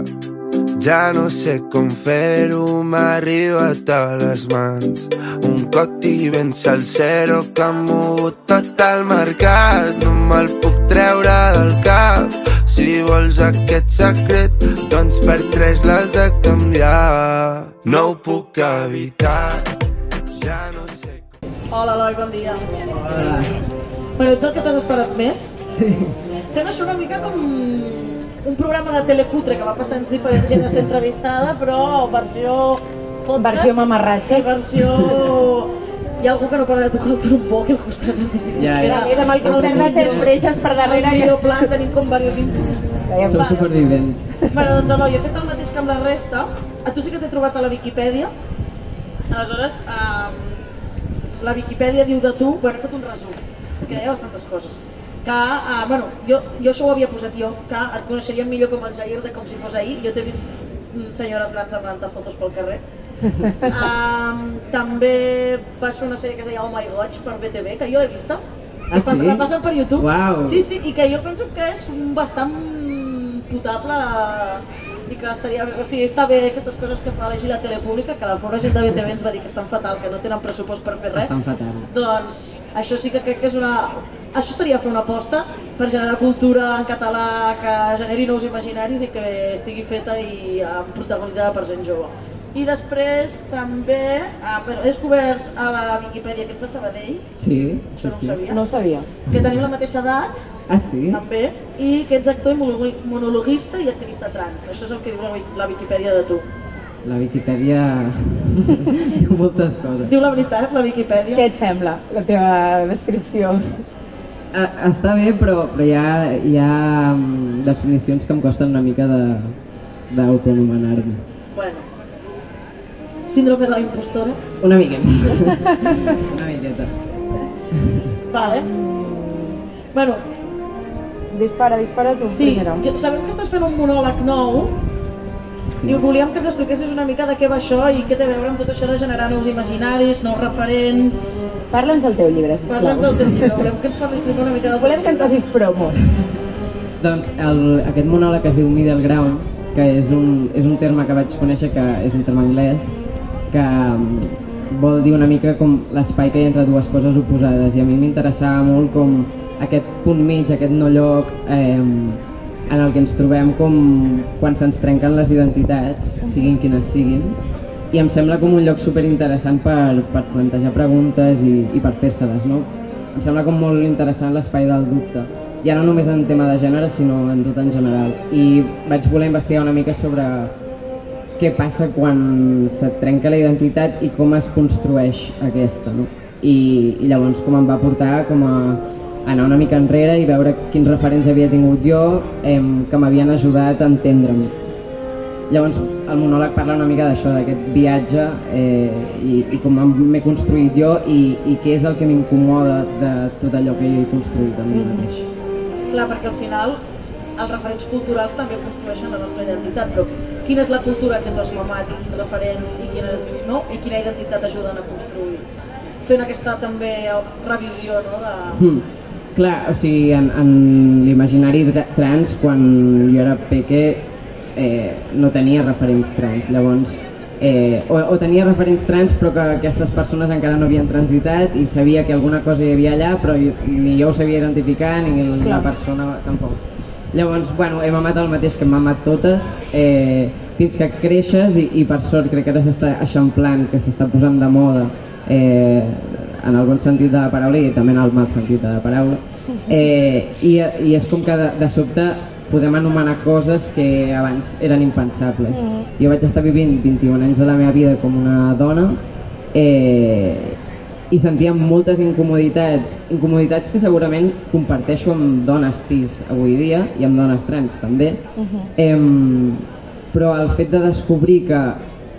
ja no sé com fer-ho, m'ha arribat a les mans. Un coti ben salsero que ha mogut tot el mercat, no me'l puc treure del cap. Si vols aquest secret, doncs per tres l'has de canviar. No ho puc evitar, ja no sé com... Hola, Eloi, bon dia. Hola. Bueno, ets el que t'has esperat més? Sí. Sembla això una mica com un programa de telecutre que va passant diferent gent a ser entrevistada, però versió podcast. Versió mamarratxes. I versió... Hi ha algú que no para de tocar el trombó aquí al costat de mi. Ja, ja. Més, amb el concert de Cels Freixes per darrere. Que... videoplan tenim com diversos inputs. Som va. supervivents. Bueno, doncs Eloi, he fet el mateix que amb la resta. A tu sí que t'he trobat a la Viquipèdia. Aleshores, um, la Viquipèdia diu de tu, bueno, he fet un resum, que deia bastantes coses. Que, uh, bueno, jo, jo això ho havia posat jo, que et coneixeríem millor com el Jair de com si fos ahir. Jo t'he vist mm, senyores grans demanant fotos pel carrer. um, també vas fer una sèrie que es deia Oh My Goig per BTV, que jo l'he vista. Ah, I passa- sí? La passen per YouTube. Uau. Sí, sí, i que jo penso que és bastant potable i que estaria o sigui, està bé aquestes coses que fa llegir la tele pública, que la pobra gent de BTV ens va dir que estan fatal, que no tenen pressupost per fer res. Estan fatal. Doncs això sí que crec que és una... Això seria fer una aposta per generar cultura en català que generi nous imaginaris i que estigui feta i eh, protagonitzada per gent jove. I després també eh, bueno, he descobert a la Viquipèdia que ets de Sabadell, Sí, sí, no ho sí. sabia, No ho sabia. que tenim la mateixa edat Ah, sí? també, i que ets actor i monolo- monologuista i activista trans. Això és el que diu la, Viquipèdia de tu. La Viquipèdia diu moltes coses. Diu la veritat, la Viquipèdia? Què et sembla, la teva descripció? Ah, està bé, però, però hi ha, hi ha mm, definicions que em costen una mica de d'autoanomenar-me. Bueno. Síndrome de la impostora? Una miqueta. una miqueta. Vale. Bueno, Dispara, dispara tu sí, primera. jo, sabem que estàs fent un monòleg nou Sí. i volíem que ens expliquessis una mica de què va això i què té a veure amb tot això de generar nous imaginaris, nous referents... Parla'ns del teu llibre, sisplau. Parla'ns del teu llibre, volem que ens parlis primer una mica del Volem que ens facis promo. Doncs el, aquest monòleg es diu middle ground, que és un, és un terme que vaig conèixer que és un terme anglès, que vol dir una mica com l'espai que hi ha entre dues coses oposades i a mi m'interessava molt com aquest punt mig, aquest no lloc eh, en el que ens trobem com quan se'ns trenquen les identitats, siguin quines siguin, i em sembla com un lloc super interessant per, per plantejar preguntes i, i per fer-se-les, no? Em sembla com molt interessant l'espai del dubte, ja no només en tema de gènere, sinó en tot en general. I vaig voler investigar una mica sobre què passa quan se't trenca la identitat i com es construeix aquesta, no? I, i llavors com em va portar com a anar una mica enrere i veure quins referents havia tingut jo em, que m'havien ajudat a entendre'm. Llavors el monòleg parla una mica d'això, d'aquest viatge eh, i, i com m'he construït jo i, i què és el que m'incomoda de tot allò que jo he construït a mi mateix. Clar, perquè al final els referents culturals també construeixen la nostra identitat, però quina és la cultura que tu has mamat i quins referents i, quines, no? i quina identitat ajuden a construir? Fent aquesta també revisió no? de, Mm. Clar, o sigui, en, en l'imaginari tra- trans, quan jo era peque, eh, no tenia referents trans. Llavors, eh, o, o tenia referents trans però que aquestes persones encara no havien transitat i sabia que alguna cosa hi havia allà però jo, ni jo ho sabia identificar ni la Clar. persona tampoc. Llavors, bueno, he mamat el mateix que hem mamat totes, eh, fins que creixes i, i per sort crec que ara s'està eixamplant, que s'està posant de moda eh, en el bon sentit de la paraula i també en el mal sentit de la paraula. Eh, i, I és com que de, de sobte podem anomenar coses que abans eren impensables. Mhm. Jo vaig estar vivint 21 anys de la meva vida com una dona eh, i sentia moltes incomoditats, incomoditats que segurament comparteixo amb dones cis avui dia i amb dones trans també. Em, però el fet de descobrir que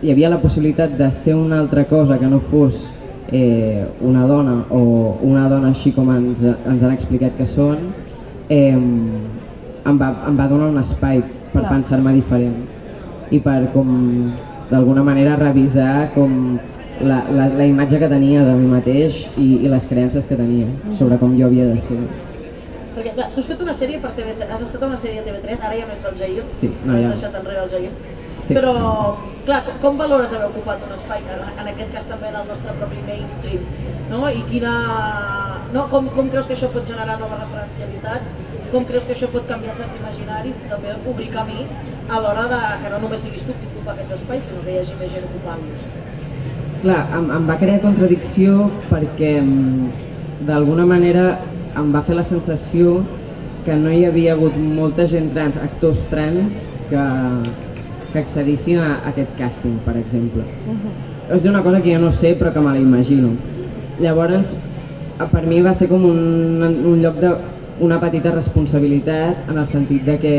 hi havia la possibilitat de ser una altra cosa que no fos eh, una dona o una dona així com ens, ens han explicat que són, eh, em, va, em va donar un espai per pensar-me diferent i per com d'alguna manera revisar com la, la, la imatge que tenia de mi mateix i, i les creences que tenia sobre com jo havia de ser. Perquè, clar, tu has fet una sèrie per TV3, has estat a una sèrie de TV3, ara ja no ets el Jair, Sí, no, has ja no. deixat enrere el Jair. Sí. Però, clar, com, com valores haver ocupat un espai, en, en aquest cas també en el nostre propi mainstream, no? I quina... No? Com, com creus que això pot generar noves referencialitats? Com creus que això pot canviar certs imaginaris també obrir camí a l'hora de que no només siguis tu qui ocupa aquests espais, sinó que hi hagi més gent ocupant-los? Clar, em, em va crear contradicció perquè mm, d'alguna manera em va fer la sensació que no hi havia hagut molta gent trans, actors trans, que, que accedissin a aquest càsting, per exemple. És una cosa que jo no sé però que me la imagino. Llavors, eh, per mi va ser com un, un lloc de una petita responsabilitat en el sentit de que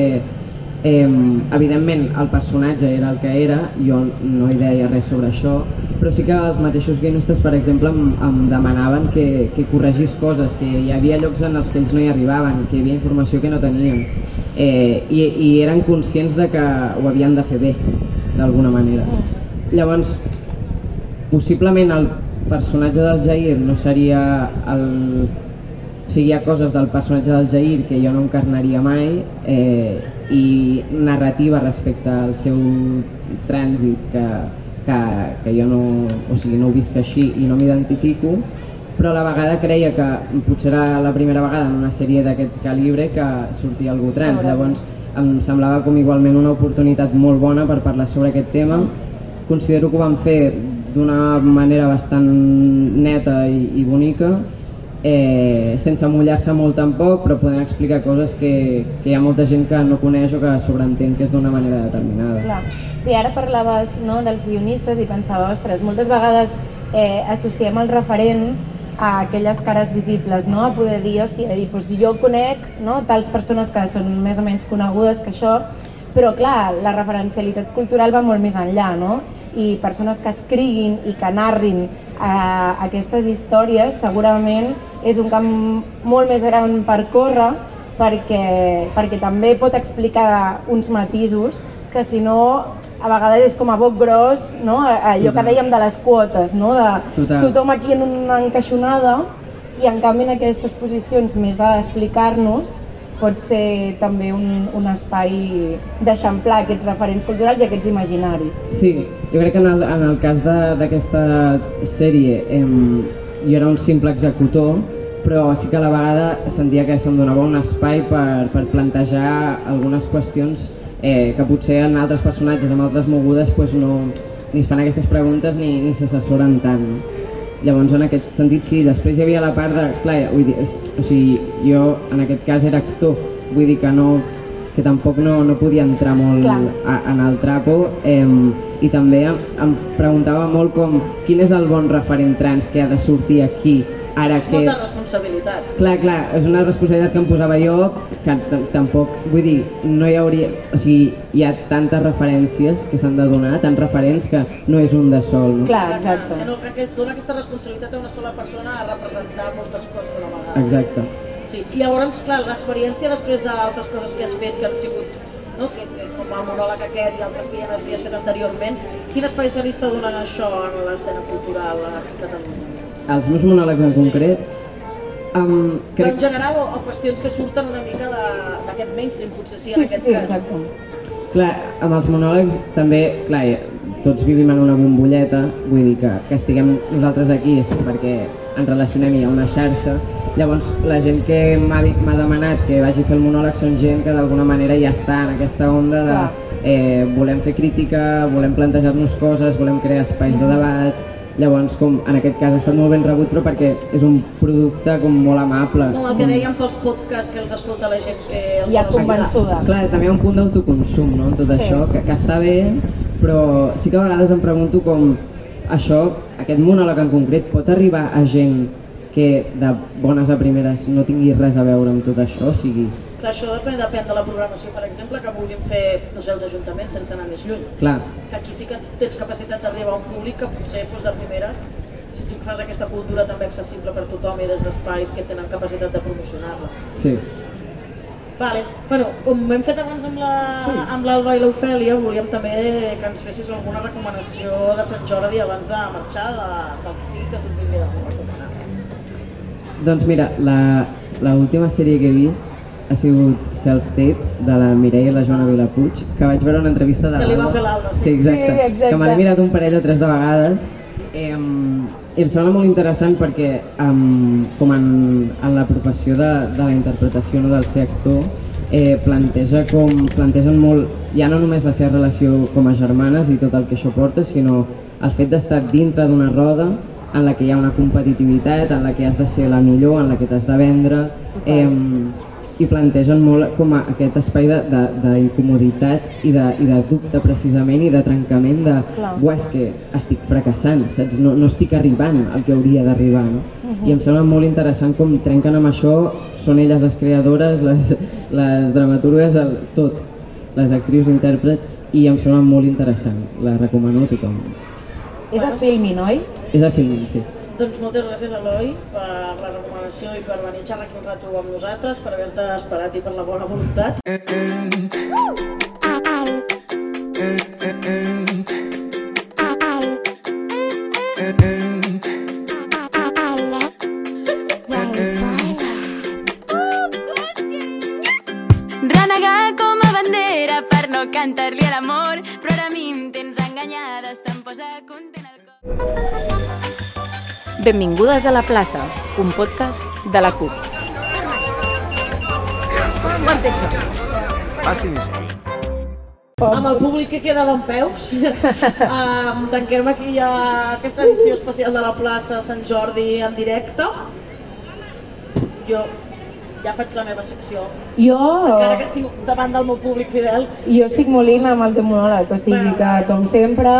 eh, evidentment el personatge era el que era, jo no hi deia res sobre això, però sí que els mateixos guionistes, per exemple, em, em demanaven que, que corregís coses, que hi havia llocs en els que ells no hi arribaven, que hi havia informació que no tenien, eh, i, i eren conscients de que ho havien de fer bé, d'alguna manera. Llavors, possiblement el personatge del Jair no seria el... O sigui, hi ha coses del personatge del Jair que jo no encarnaria mai eh, i narrativa respecte al seu trànsit que, que, que jo no, o sigui, no ho visc així i no m'identifico però a la vegada creia que potser era la primera vegada en una sèrie d'aquest calibre que sortia algú trans, llavors em semblava com igualment una oportunitat molt bona per parlar sobre aquest tema. Considero que ho vam fer d'una manera bastant neta i, i bonica, eh, sense mullar-se molt tampoc, però podem explicar coses que, que hi ha molta gent que no coneix o que sobreentén que és d'una manera determinada. Clar. Sí, ara parlaves no, dels guionistes i pensava, ostres, moltes vegades eh, associem els referents a aquelles cares visibles, no? a poder dir, hòstia, dir, doncs jo conec no, tals persones que són més o menys conegudes que això, però clar, la referencialitat cultural va molt més enllà, no? I persones que escriguin i que narrin eh, aquestes històries segurament és un camp molt més gran per córrer perquè, perquè també pot explicar uns matisos que si no a vegades és com a boc gros, no? allò que dèiem de les quotes, no? de Total. tothom aquí en una encaixonada i en canvi en aquestes posicions més d'explicar-nos pot ser també un, un espai d'eixamplar aquests referents culturals i aquests imaginaris. Sí, jo crec que en el, en el cas d'aquesta sèrie em, jo era un simple executor, però sí que a la vegada sentia que se'm donava un espai per, per plantejar algunes qüestions eh, que potser en altres personatges, amb altres mogudes, pues no, ni es fan aquestes preguntes ni, ni s'assessoren tant. Llavors, en aquest sentit, sí. Després hi havia la part de... Clar, vull dir, és, o sigui, jo en aquest cas era actor, vull dir que no que tampoc no, no podia entrar molt Clar. a, en el trapo eh, i també em, em preguntava molt com quin és el bon referent trans que ha de sortir aquí ara És que... molta responsabilitat. Clar, clar, és una responsabilitat que em posava jo que tampoc, vull dir, no hi hauria... O sigui, hi ha tantes referències que s'han de donar, tants referents que no és un de sol, no? Clar, exacte. Que, no, que es dona aquesta responsabilitat a una sola persona a representar moltes coses a la vegada. Exacte. Sí, i llavors, clar, l'experiència després d'altres coses que has fet, que han sigut, no? que, que, com el monòleg aquest i altres que ja havies fet anteriorment, quin espai se li està donant això en l'escena cultural a Catalunya? Els meus monòlegs en concret, Um, Però en crec, general, o, o qüestions que surten una mica de- d'aquest mainstream, potser sí, en Sí, sí, aquest sí, cas. exacte. clar, amb els monòlegs també, clar, tots vivim en una bombolleta, vull dir que, que estiguem nosaltres aquí és perquè ens relacionem i hi ha una xarxa, llavors la gent que m'ha m'ha demanat que vagi a fer el monòleg són gent que d'alguna manera ja està en aquesta onda de eh, volem fer crítica, volem plantejar-nos coses, volem crear espais de debat, llavors com en aquest cas ha estat molt ben rebut però perquè és un producte com molt amable. Com el que dèiem pels podcasts que els escolta la gent que els Ja convençuda. Clar, també hi ha un punt d'autoconsum no, en tot Sí. això, que, que està bé, però sí que a vegades em pregunto com això, aquest monòleg en concret, pot arribar a gent que de bones a primeres no tingui res a veure amb tot això, o sigui, Clar, això depèn, depèn de la programació, per exemple, que vulguin fer no sé, els ajuntaments sense anar més lluny. clar, Que aquí sí que tens capacitat d'arribar a un públic que potser doncs, de primeres, si tu fas aquesta cultura també accessible per tothom i des d'espais que tenen capacitat de promocionar-la. sí. Vale. Bueno, com hem fet abans amb la- Sí. l'Alba i l'Ofèlia, volíem també que ens fessis alguna recomanació de Sant Jordi abans de marxar, de, del que sigui que tu et vingui de recomanar. Doncs mira, la, la última sèrie que he vist ha sigut Self-Tape, de la Mireia i la Joana Vilapuig, que vaig veure una entrevista de Que li va l'Alba. fer l'Alba, sí. Sí, exacte. Sí, exacte. Que me l'he mirat un parell o tres de vegades. Eh, I em sembla molt interessant perquè um, com en, en la professió de, de la interpretació, no, del ser actor, eh, planteja com, plantegen molt, ja no només la seva relació com a germanes i tot el que això porta, sinó el fet d'estar dintre d'una roda en la que hi ha una competitivitat, en la que has de ser la millor, en la que t'has de vendre, eh, i plantegen molt com a aquest espai de- de- d'incomoditat i, de, i de dubte precisament i de trencament de Clar. Buah, és que estic fracassant, saps? No, no estic arribant al que hauria d'arribar, no? I em sembla molt interessant com trenquen amb això, són elles les creadores, les, les dramaturgues, el, tot, les actrius, intèrprets, i em sembla molt interessant, la recomano a tothom. És a Filmin, oi? És a Filmin, sí. Doncs moltes gràcies, Eloi, per la recomanació i per venir a xerrar aquí un rato amb nosaltres, per haver-te esperat i per la bona voluntat. Com a bandera per no cantar-li a l'amor, però ara a mi em tens enganyada, se'm posa content el cor. Benvingudes a la plaça, un podcast de la CUP. Passin i seguin. Amb el públic que queda d'en peus, um, tanquem aquí ja aquesta edició especial de la plaça Sant Jordi en directe. Jo ja faig la meva secció, Jo, encara que tinc davant del meu públic fidel. jo estic molint amb el teu monòleg, o sigui Bueno, que, com sempre,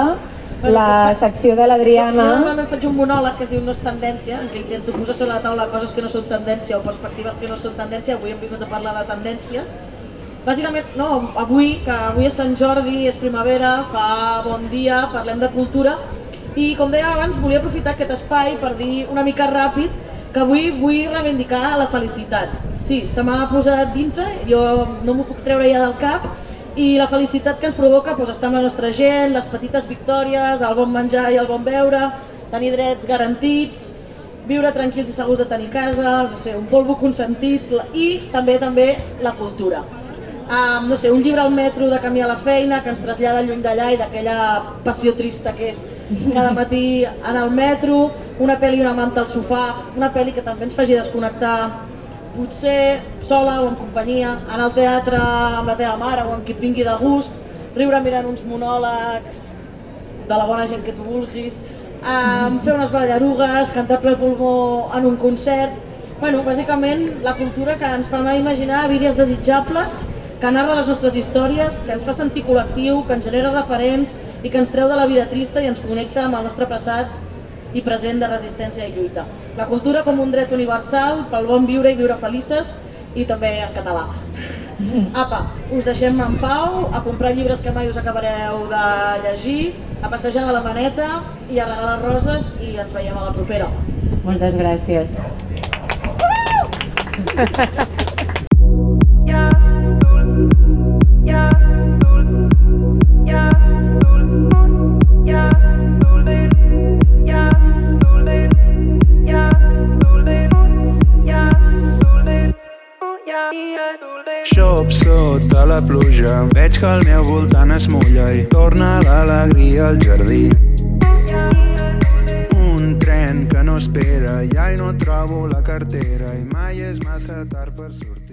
la doncs secció de Jo l'Adriana... normalment faig un monòleg que es diu No és tendència, en què intento posar sobre la taula coses que no són tendència o perspectives que no són tendència. Avui hem vingut a parlar de tendències. Bàsicament, no, avui, que avui és Sant Jordi, és primavera, fa bon dia, parlem de cultura, i com deia abans, volia aprofitar aquest espai per dir una mica ràpid que avui vull reivindicar la felicitat. Sí, se m'ha posat dintre, jo no m'ho puc treure ja del cap, i la felicitat que ens provoca doncs, estar amb la nostra gent, les petites victòries, el bon menjar i el bon beure, tenir drets garantits, viure tranquils i segurs de tenir casa, no sé, un polvo consentit i també també la cultura. Um, no sé, un llibre al metro de camí a la feina que ens trasllada lluny d'allà i d'aquella passió trista que és cada matí en el metro, una pel·li i una manta al sofà, una pel·li que també ens faci desconnectar potser sola o en companyia, anar al teatre amb la teva mare o amb qui et vingui de gust, riure mirant uns monòlegs de la bona gent que tu vulguis, um, fer unes ballarugues, cantar ple pulmó en un concert... Bueno, bàsicament la cultura que ens fa imaginar vides desitjables, que narra les nostres històries, que ens fa sentir col·lectiu, que ens genera referents i que ens treu de la vida trista i ens connecta amb el nostre passat i present de resistència i lluita. La cultura com un dret universal pel bon viure i viure felices i també en català. Apa, us deixem en pau, a comprar llibres que mai us acabareu de llegir, a passejar de la maneta i a regalar roses i ens veiem a la propera. Moltes gràcies. Yeah. Xop sota la pluja, veig que al meu voltant es mulla i torna l'alegria al jardí. Un tren que no espera, ja no trobo la cartera i mai és massa tard per sortir.